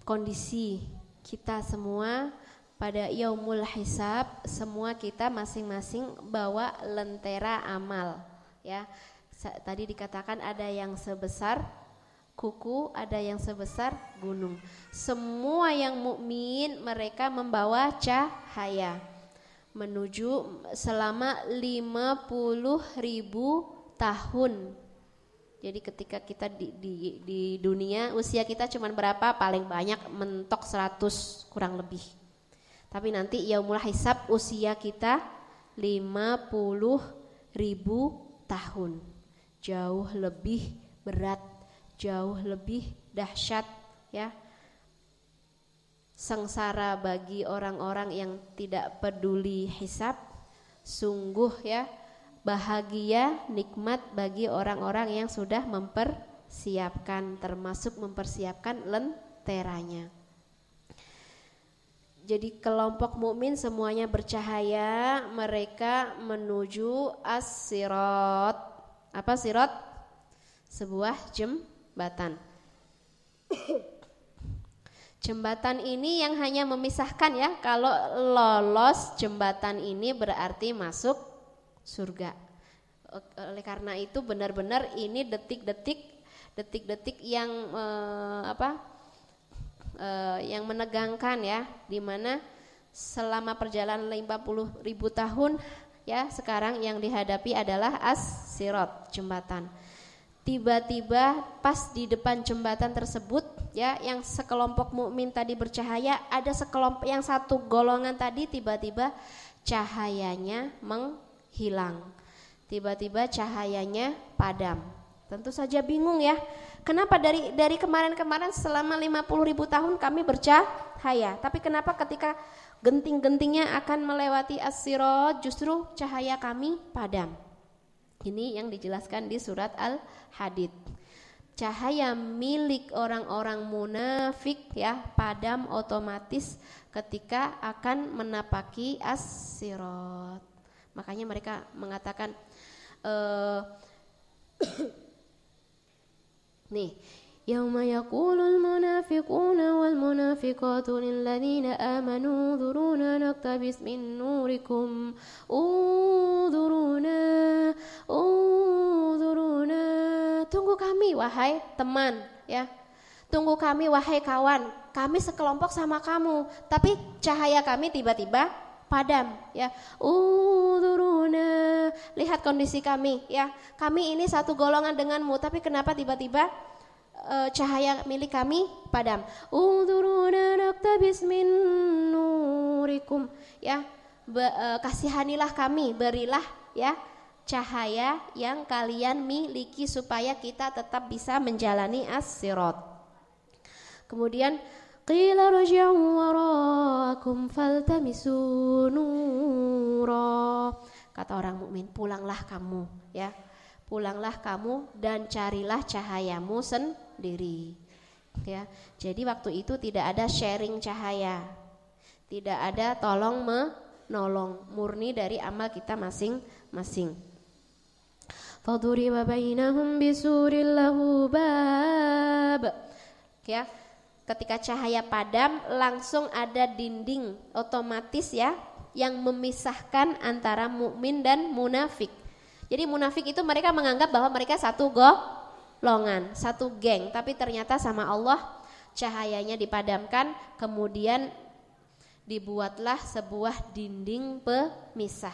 kondisi kita semua pada yaumul hisab semua kita masing-masing bawa lentera amal ya. Tadi dikatakan ada yang sebesar kuku, ada yang sebesar gunung. Semua yang mukmin mereka membawa cahaya menuju selama 50 ribu tahun jadi ketika kita di, di, di dunia usia kita cuma berapa paling banyak mentok 100 kurang lebih. Tapi nanti yaumul hisab usia kita 50 ribu tahun. Jauh lebih berat, jauh lebih dahsyat ya. Sengsara bagi orang-orang yang tidak peduli hisab. Sungguh ya bahagia, nikmat bagi orang-orang yang sudah mempersiapkan termasuk mempersiapkan lenteranya. Jadi kelompok mukmin semuanya bercahaya, mereka menuju as-sirat. Apa sirat? Sebuah jembatan. jembatan ini yang hanya memisahkan ya, kalau lolos jembatan ini berarti masuk surga. Oleh karena itu benar-benar ini detik-detik detik-detik yang eh, apa? Eh, yang menegangkan ya, di mana selama perjalanan 50 ribu tahun ya sekarang yang dihadapi adalah as-sirat jembatan. Tiba-tiba pas di depan jembatan tersebut ya yang sekelompok mukmin tadi bercahaya ada sekelompok yang satu golongan tadi tiba-tiba cahayanya menghilang tiba-tiba cahayanya padam. Tentu saja bingung ya. Kenapa dari dari kemarin-kemarin selama 50 ribu tahun kami bercahaya, tapi kenapa ketika genting-gentingnya akan melewati asirot justru cahaya kami padam? Ini yang dijelaskan di surat Al-Hadid. cahaya milik orang-orang munafik ya padam otomatis ketika akan menapaki as-sirat. Makanya mereka mengatakan uh, nih يوم يقول المنافقون والمنافقات للذين آمنوا انظرونا نقتبس من نوركم انظرونا انظرونا tunggu kami wahai teman ya tunggu kami wahai kawan kami sekelompok sama kamu tapi cahaya kami tiba-tiba padam ya unzuruna lihat kondisi kami ya kami ini satu golongan denganmu tapi kenapa tiba-tiba uh, cahaya milik kami padam. Unzuruna naktabis min nurikum. Ya, be, uh, kasihanilah kami, berilah ya cahaya yang kalian miliki supaya kita tetap bisa menjalani as-sirat. Kemudian qila raj'u waraakum faltamisu nura. Kata orang mukmin, pulanglah kamu ya. Pulanglah kamu dan carilah cahayamu sendiri diri. Ya. Jadi waktu itu tidak ada sharing cahaya. Tidak ada tolong menolong, murni dari amal kita masing-masing. Faduriba bainahum bisuril lahu bab. Ya. Ketika cahaya padam langsung ada dinding otomatis ya yang memisahkan antara mukmin dan munafik. Jadi munafik itu mereka menganggap bahwa mereka satu go longan, satu geng, tapi ternyata sama Allah cahayanya dipadamkan, kemudian dibuatlah sebuah dinding pemisah.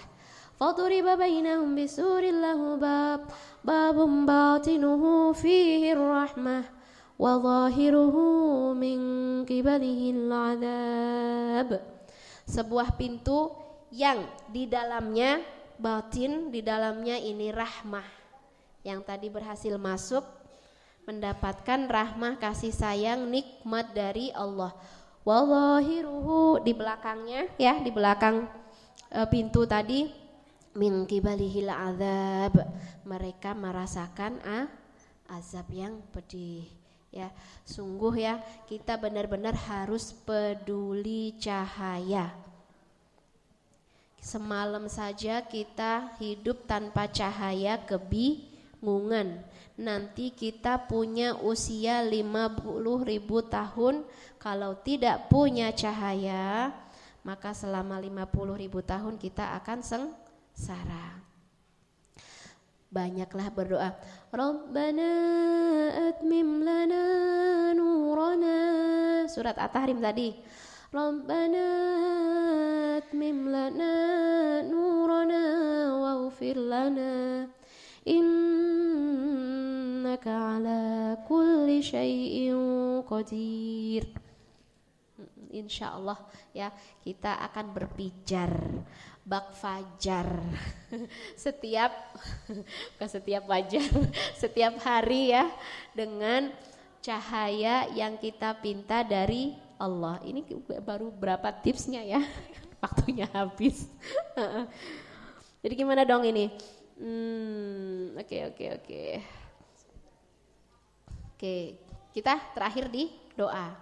Lahu bab babum batinuhu fihi rahmah zahiruhu min qibalihi adab. Sebuah pintu yang di dalamnya batin, di dalamnya ini rahmah yang tadi berhasil masuk mendapatkan rahmah kasih sayang nikmat dari Allah. Wallahiruhu di belakangnya ya di belakang e, pintu tadi min kibalihil azab. Mereka merasakan ah, azab yang pedih ya. Sungguh ya kita benar-benar harus peduli cahaya. Semalam saja kita hidup tanpa cahaya kebi ngungan. Nanti kita punya usia 50 ribu tahun Kalau tidak punya cahaya Maka selama 50 ribu tahun kita akan sengsara Banyaklah berdoa Rabbana atmim lana nurana. Surat At-Tahrim tadi. Rabbana atmim lana nurana Waghfir lana. Innaka ala kulli syai'in qadir. Insya Allah ya kita akan berpijar bak fajar setiap bukan setiap fajar setiap hari ya dengan cahaya yang kita pinta dari Allah ini baru berapa tipsnya ya waktunya habis jadi gimana dong ini Hmm, oke oke oke. Oke, kita terakhir di doa.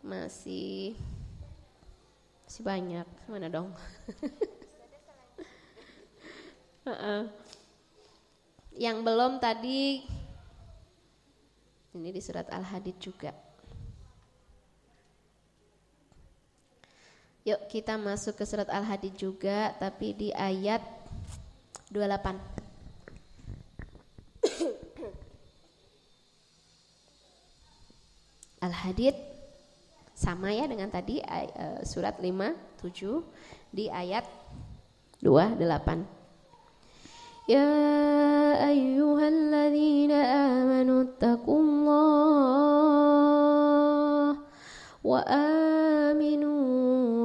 Masih masih banyak. Mana dong? Yang belum tadi ini di surat Al-Hadid juga. Yuk kita masuk ke surat Al-Hadid juga tapi di ayat 28 Al-Hadid sama ya dengan tadi uh, surat 5 7 di ayat 28 يا أيها الذين آمنوا اتقوا الله وآمنوا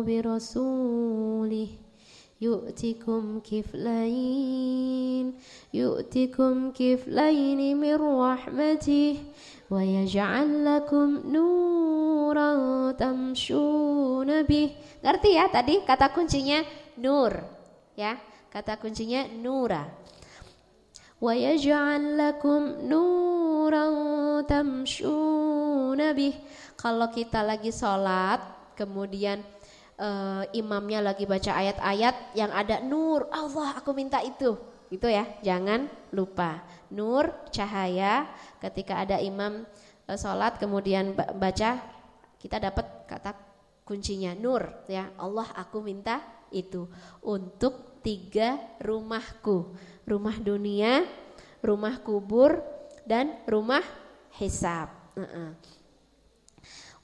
برسوله. يؤتكم كفلين يؤتكم كفلين من رحمته ويجعل لكم نورا تمشون به. ngerti ya كاتا kata نور nur ya. Kata kuncinya ويجعل لكم نورا نورا تمشون به kalau kita lagi sholat kemudian uh, imamnya lagi baca ayat-ayat yang ada nur Allah aku minta itu itu ya jangan lupa nur cahaya ketika ada imam uh, sholat kemudian baca kita dapat kata kuncinya nur ya Allah aku minta itu untuk tiga rumahku rumah dunia rumah kubur dan rumah hisab uh -uh.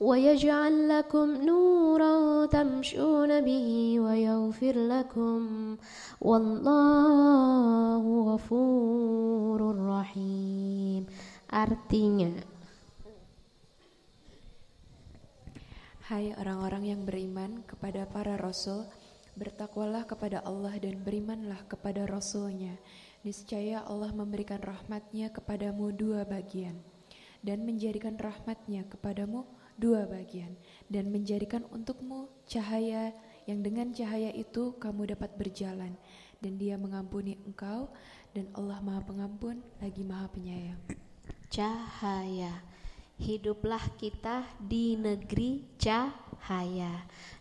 ويجعل لكم نورا تمشون به ويغفر لكم والله غفور رحيم artinya Hai orang-orang yang beriman kepada para rasul bertakwalah kepada Allah dan berimanlah kepada rasulnya. Niscaya Allah memberikan rahmatnya kepadamu dua bagian dan menjadikan rahmatnya kepadamu dua bagian dan menjadikan untukmu cahaya yang dengan cahaya itu kamu dapat berjalan. Dan dia mengampuni engkau dan Allah maha pengampun lagi maha penyayang. Cahaya. Hiduplah kita di negeri cahaya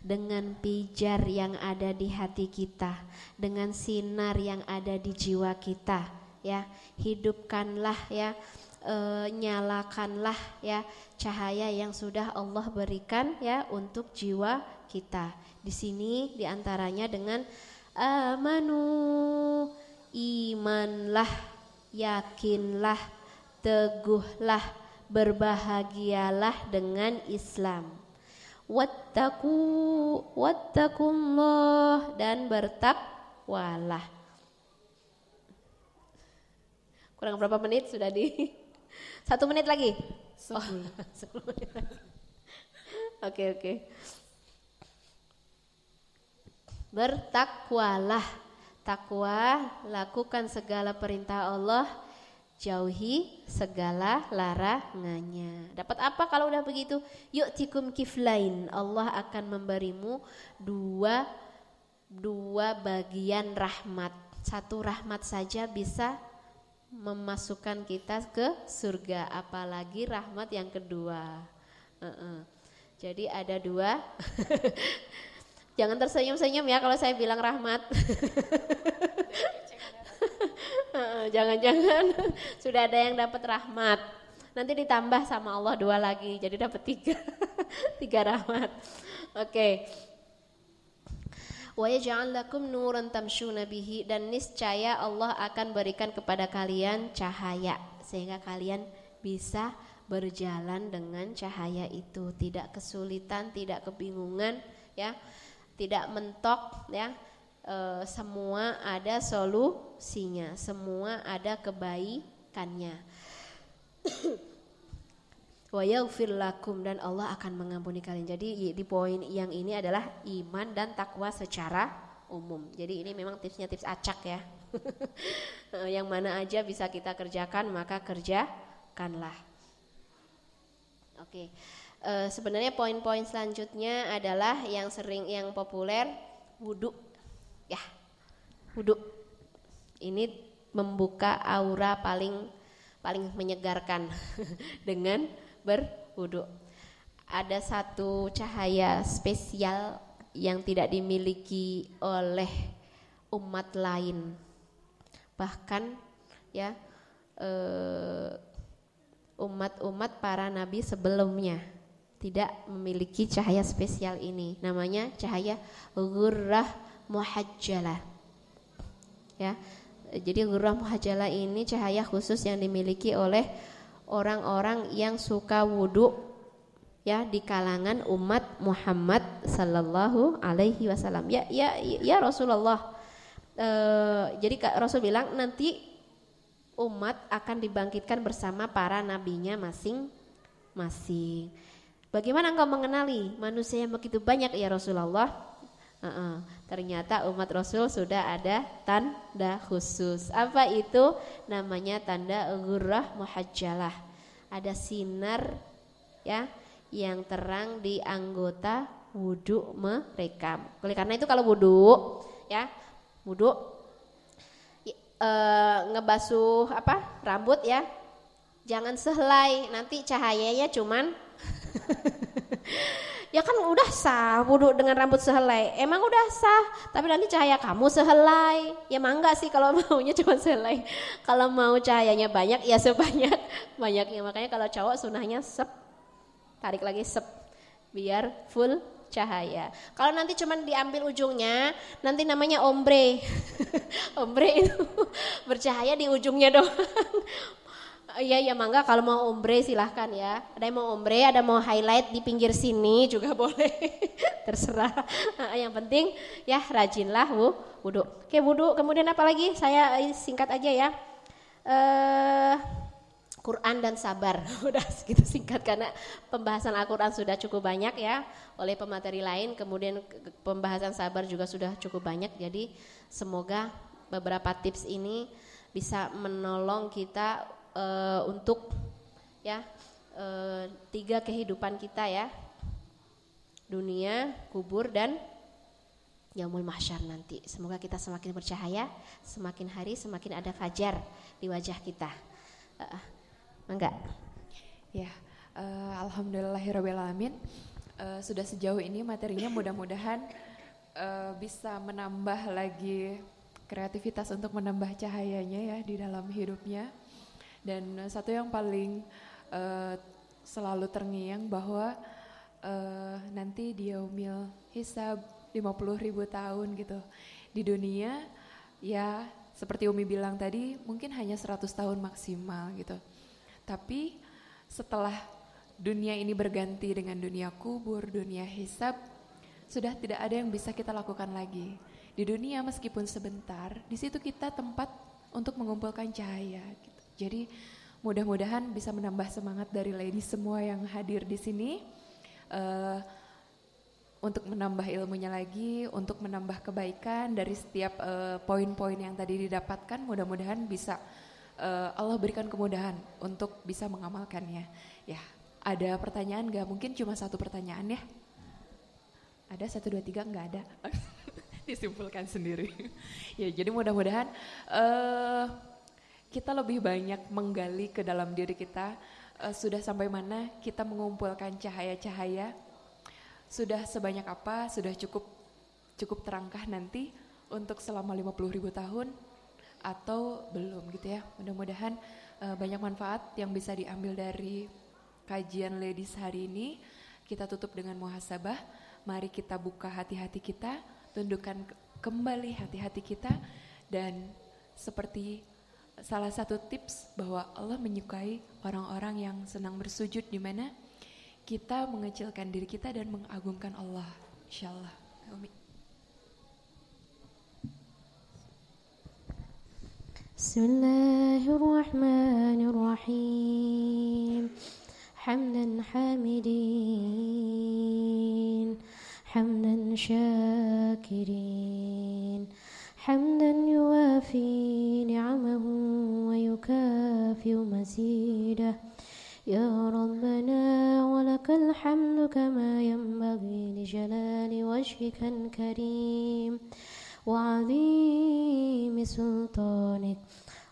dengan pijar yang ada di hati kita dengan sinar yang ada di jiwa kita ya. Hidupkanlah ya. E, nyalakanlah ya cahaya yang sudah Allah berikan ya untuk jiwa kita. Di sini di antaranya dengan amanu imanlah yakinlah teguhlah berbahagialah dengan Islam wattaku wattakullah dan bertakwalah kurang berapa menit sudah di satu menit lagi. Oh, oke oke. Bertakwalah. Takwa lakukan segala perintah Allah, jauhi segala larangannya. Dapat apa kalau udah begitu? Yuk tikum kiflain. Allah akan memberimu dua dua bagian rahmat. Satu rahmat saja bisa memasukkan kita ke surga apalagi rahmat yang kedua uh -uh. jadi ada dua jangan tersenyum-senyum ya kalau saya bilang rahmat jangan-jangan sudah ada yang dapat rahmat. Nanti ditambah sama Allah dua lagi jadi dapat tiga. Tiga rahmat. Oke. Okay wa yaj'al nuran tamshuna bihi dan niscaya Allah akan berikan kepada kalian cahaya sehingga kalian bisa berjalan dengan cahaya itu. Tidak kesulitan tidak kebingungan ya. Tidak mentok ya e, semua ada solusinya semua ada kebaikannya wa yaghfir lakum dan Allah akan mengampuni kalian. Jadi di poin yang ini adalah iman dan takwa secara umum. Jadi ini memang tipsnya tips acak ya. yang mana aja bisa kita kerjakan maka kerjakanlah. Oke. E, sebenarnya poin-poin selanjutnya adalah yang sering yang populer wudhu. Ya. Wudhu. Ini membuka aura paling paling menyegarkan dengan berwudu. Ada satu cahaya spesial yang tidak dimiliki oleh umat lain. Bahkan ya eh, umat-umat para nabi sebelumnya tidak memiliki cahaya spesial ini. Namanya cahaya ghurrah muhajjalah. Ya. Jadi ghurrah muhajjalah ini cahaya khusus yang dimiliki oleh orang-orang yang suka wudhu ya di kalangan umat Muhammad sallallahu alaihi wasallam. Ya ya ya Rasulullah. E, jadi Rasul bilang nanti umat akan dibangkitkan bersama para nabinya masing-masing. Bagaimana engkau mengenali manusia yang begitu banyak ya Rasulullah? Uh -uh. Ternyata umat Rasul sudah ada tanda khusus. Apa itu? Namanya tanda gurrah muhajjalah. Ada sinar ya yang terang di anggota wudhu mereka. Oleh karena itu kalau wudhu ya wudhu e, ngebasuh apa rambut ya Jangan sehelai, nanti cahayanya cuman ya kan udah sah wudhu dengan rambut sehelai. Emang udah sah, tapi nanti cahaya kamu sehelai. Ya mangga sih kalau maunya cuma sehelai. Kalau mau cahayanya banyak ya sebanyak banyaknya. Makanya kalau cowok sunahnya sep, tarik lagi sep, biar full cahaya. Kalau nanti cuma diambil ujungnya, nanti namanya ombre. ombre itu bercahaya di ujungnya doang. Iya ya mangga kalau mau ombre silahkan ya. Ada yang mau ombre, ada mau highlight di pinggir sini juga boleh. Terserah. Nah, yang penting ya rajinlah wu, wudhu. Oke wudhu. Kemudian apa lagi? Saya eh, singkat aja ya. Uh, Quran dan sabar. Udah segitu singkat karena pembahasan Al-Quran sudah cukup banyak ya oleh pemateri lain. Kemudian pembahasan sabar juga sudah cukup banyak. Jadi semoga beberapa tips ini bisa menolong kita uh, untuk ya uh, tiga kehidupan kita ya dunia, kubur dan yaumul mahsyar nanti. Semoga kita semakin bercahaya, semakin hari semakin ada fajar di wajah kita. Uh, enggak? Ya, uh, alhamdulillahirobbilalamin. Uh, sudah sejauh ini materinya mudah-mudahan uh, bisa menambah lagi kreativitas untuk menambah cahayanya ya di dalam hidupnya. Dan satu yang paling uh, selalu terngiang bahwa uh, nanti di yaumil hisab 50 ribu tahun gitu di dunia ya seperti Umi bilang tadi mungkin hanya 100 tahun maksimal gitu. Tapi setelah dunia ini berganti dengan dunia kubur, dunia hisab, sudah tidak ada yang bisa kita lakukan lagi. Di dunia meskipun sebentar, di situ kita tempat untuk mengumpulkan cahaya. Gitu. Jadi mudah-mudahan bisa menambah semangat dari lady semua yang hadir di sini uh, untuk menambah ilmunya lagi, untuk menambah kebaikan dari setiap uh, poin-poin yang tadi didapatkan. Mudah-mudahan bisa uh, Allah berikan kemudahan untuk bisa mengamalkannya. Ya, ada pertanyaan nggak? Mungkin cuma satu pertanyaan ya. Ada satu dua tiga nggak ada. Disimpulkan sendiri. ya, jadi mudah-mudahan. Uh, kita lebih banyak menggali ke dalam diri kita uh, sudah sampai mana kita mengumpulkan cahaya-cahaya sudah sebanyak apa sudah cukup cukup terangkah nanti untuk selama 50 ribu tahun atau belum gitu ya. Mudah-mudahan uh, banyak manfaat yang bisa diambil dari kajian ladies hari ini. Kita tutup dengan muhasabah. Mari kita buka hati-hati kita tundukkan kembali hati-hati kita dan seperti salah satu tips bahwa Allah menyukai orang-orang yang senang bersujud di mana kita mengecilkan diri kita dan mengagungkan Allah. Insyaallah. Amin. Bismillahirrahmanirrahim. Hamdan hamidin, hamdan syakirin. حمدا يوافي نعمه ويكافئ مزيده. يا ربنا ولك الحمد كما ينبغي لجلال وجهك الكريم وعظيم سلطانك.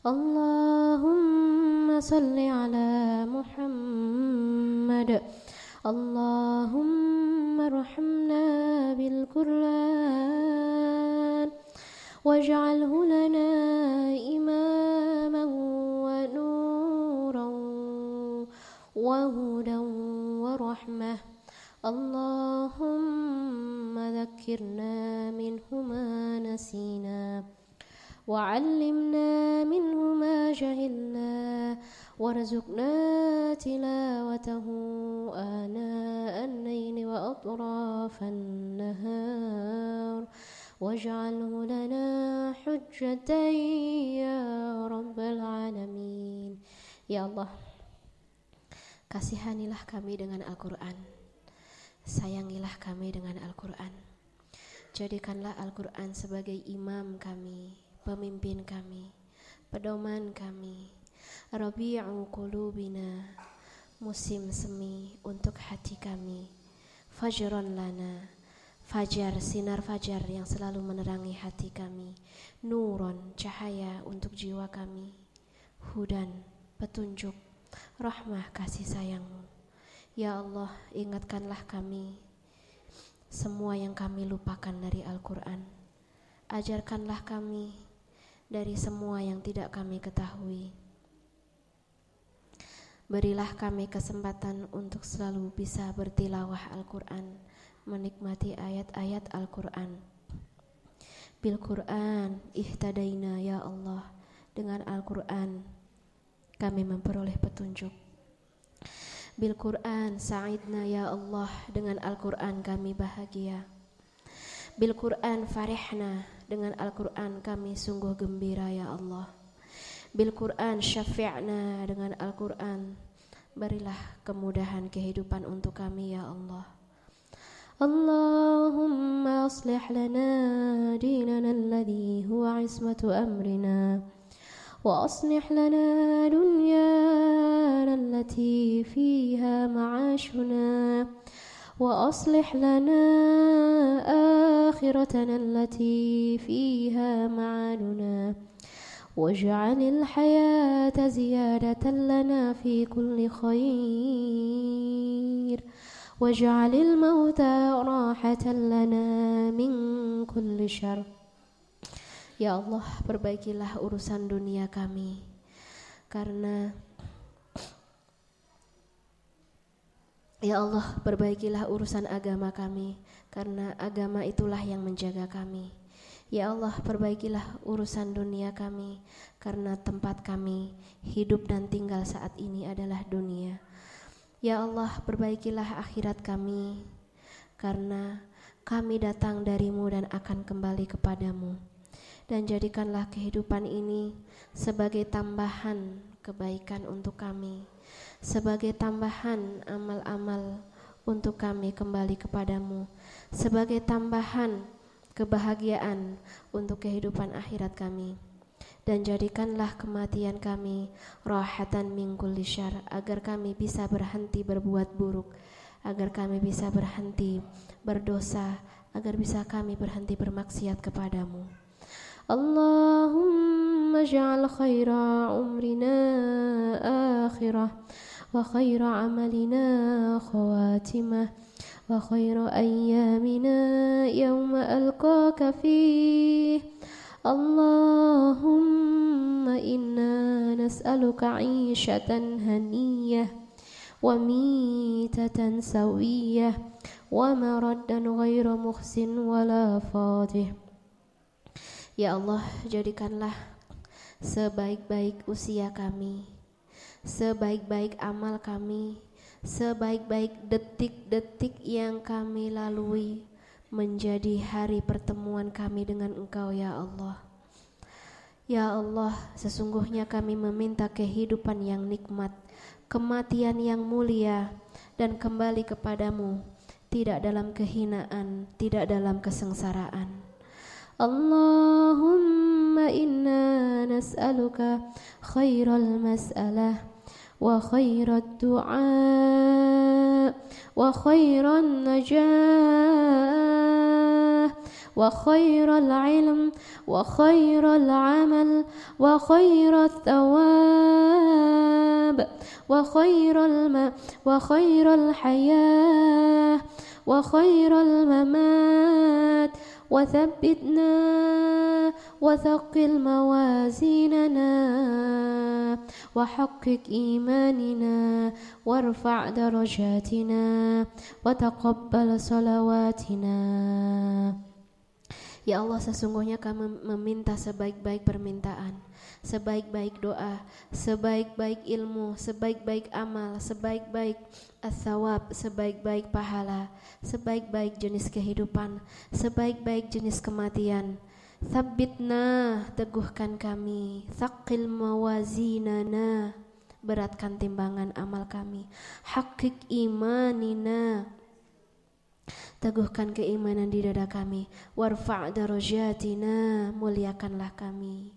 اللهم صل على محمد. اللهم ارحمنا بالقرآن. واجعله لنا إماما ونورا وهدى ورحمة. اللهم ذكرنا منه ما نسينا وعلمنا منه ما جهلنا وارزقنا تلاوته آناء الليل وأطراف النهار. واجعله لنا حجة يا رب العالمين Ya Allah Kasihanilah kami dengan Al-Quran Sayangilah kami dengan Al-Quran Jadikanlah Al-Quran sebagai imam kami Pemimpin kami Pedoman kami Rabi'u qulubina Musim semi untuk hati kami Fajron lana Fajar, sinar fajar yang selalu menerangi hati kami. Nuron, cahaya untuk jiwa kami. Hudan, petunjuk rahmah kasih sayangmu. Ya Allah, ingatkanlah kami semua yang kami lupakan dari Al-Quran. Ajarkanlah kami dari semua yang tidak kami ketahui. Berilah kami kesempatan untuk selalu bisa bertilawah Al-Quran, menikmati ayat-ayat Al-Quran. Bil Quran ihtadaina ya Allah, dengan Al-Quran kami memperoleh petunjuk. Bil Quran sa'idna ya Allah dengan Al-Quran kami bahagia. Bil Quran farihna dengan Al-Quran kami sungguh gembira ya Allah. Bil Quran syafi'na dengan Al-Quran berilah kemudahan kehidupan untuk kami ya Allah. Allahumma aslih lana dinana alladhi huwa ismatu amrina. وأصلح لنا دنيانا التي فيها معاشنا وأصلح لنا آخرتنا التي فيها معادنا واجعل الحياة زيادة لنا في كل خير واجعل الموت راحة لنا من كل شر Ya Allah, perbaikilah urusan dunia kami. Karena Ya Allah, perbaikilah urusan agama kami, karena agama itulah yang menjaga kami. Ya Allah, perbaikilah urusan dunia kami, karena tempat kami hidup dan tinggal saat ini adalah dunia. Ya Allah, perbaikilah akhirat kami, karena kami datang darimu dan akan kembali kepadamu dan jadikanlah kehidupan ini sebagai tambahan kebaikan untuk kami, sebagai tambahan amal-amal untuk kami kembali kepadamu, sebagai tambahan kebahagiaan untuk kehidupan akhirat kami dan jadikanlah kematian kami rohatan mingkul syar agar kami bisa berhenti berbuat buruk agar kami bisa berhenti berdosa agar bisa kami berhenti bermaksiat kepadamu. Allahumma ja'al khaira umrina akhirah wa khaira amalina khawatimah wa khaira ayyamina yawma alqaka fih. اللهم إنا نسألك عيشة هنية وميتة سوية ومردا غير مخس ولا فاضح Ya Allah, jadikanlah sebaik-baik usia kami, sebaik-baik amal kami, sebaik-baik detik-detik yang kami lalui menjadi hari pertemuan kami dengan Engkau, ya Allah. Ya Allah, sesungguhnya kami meminta kehidupan yang nikmat, kematian yang mulia, dan kembali kepadamu, tidak dalam kehinaan, tidak dalam kesengsaraan. Allahumma inna nas'aluka khairal mas'alah وخير الدعاء وخير النجاة وخير العلم وخير العمل وخير الثواب وخير الم وخير الحياة وخير الممات وثبتنا وثقل موازيننا وحقق إيماننا وارفع درجاتنا وتقبل صلواتنا Ya Allah sesungguhnya kami meminta sebaik-baik permintaan Sebaik-baik doa Sebaik-baik ilmu Sebaik-baik amal Sebaik-baik as-sawab Sebaik-baik pahala Sebaik-baik jenis kehidupan Sebaik-baik jenis kematian Thabbitna Teguhkan kami Thaqil mawazinana Beratkan timbangan amal kami Hakik imanina Teguhkan keimanan di dada kami. Warfa' darajatina, muliakanlah kami.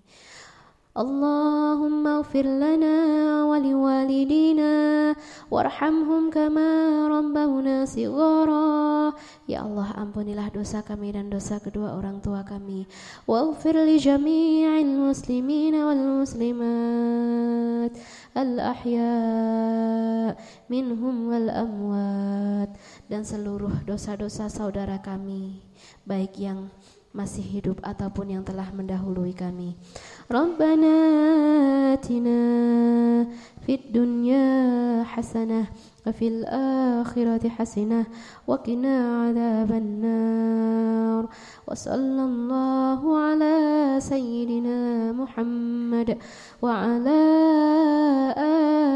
اللهم اغفر لنا ولوالدينا وارحمهم كما ربونا صغارا Ya Allah ampunilah dosa kami dan dosa kedua orang tua kami Waghfir li jami'il muslimin wal muslimat Al-ahya minhum wal amwat Dan seluruh dosa-dosa saudara kami Baik yang masih hidup ataupun yang telah mendahului kami. Rabbana atina fid dunya hasanah wa fil akhirati hasanah wa qina adzaban nar. Wa sallallahu ala sayyidina Muhammad wa ala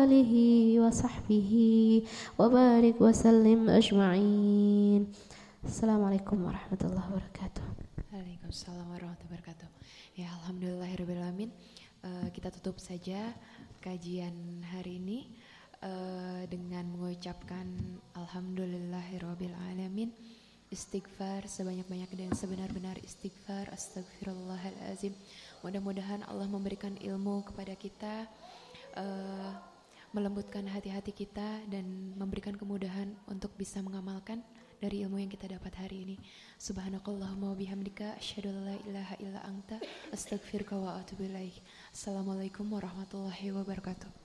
alihi wa sahbihi wa barik wa sallim ajma'in. Assalamualaikum warahmatullahi wabarakatuh. Waalaikumsalam warahmatullahi wabarakatuh. Ya alhamdulillahirobbilalamin. Uh, kita tutup saja kajian hari ini uh, dengan mengucapkan alhamdulillahirobbilalamin. Istighfar sebanyak-banyak dan sebenar-benar istighfar astagfirullahalazim. Mudah-mudahan Allah memberikan ilmu kepada kita uh, melembutkan hati-hati kita dan memberikan kemudahan untuk bisa mengamalkan dari ilmu yang kita dapat hari ini. Subhanakallahumma bihamdika asyhadu la ilaha illa anta astaghfiruka wa atubu ilaik. Assalamualaikum warahmatullahi wabarakatuh.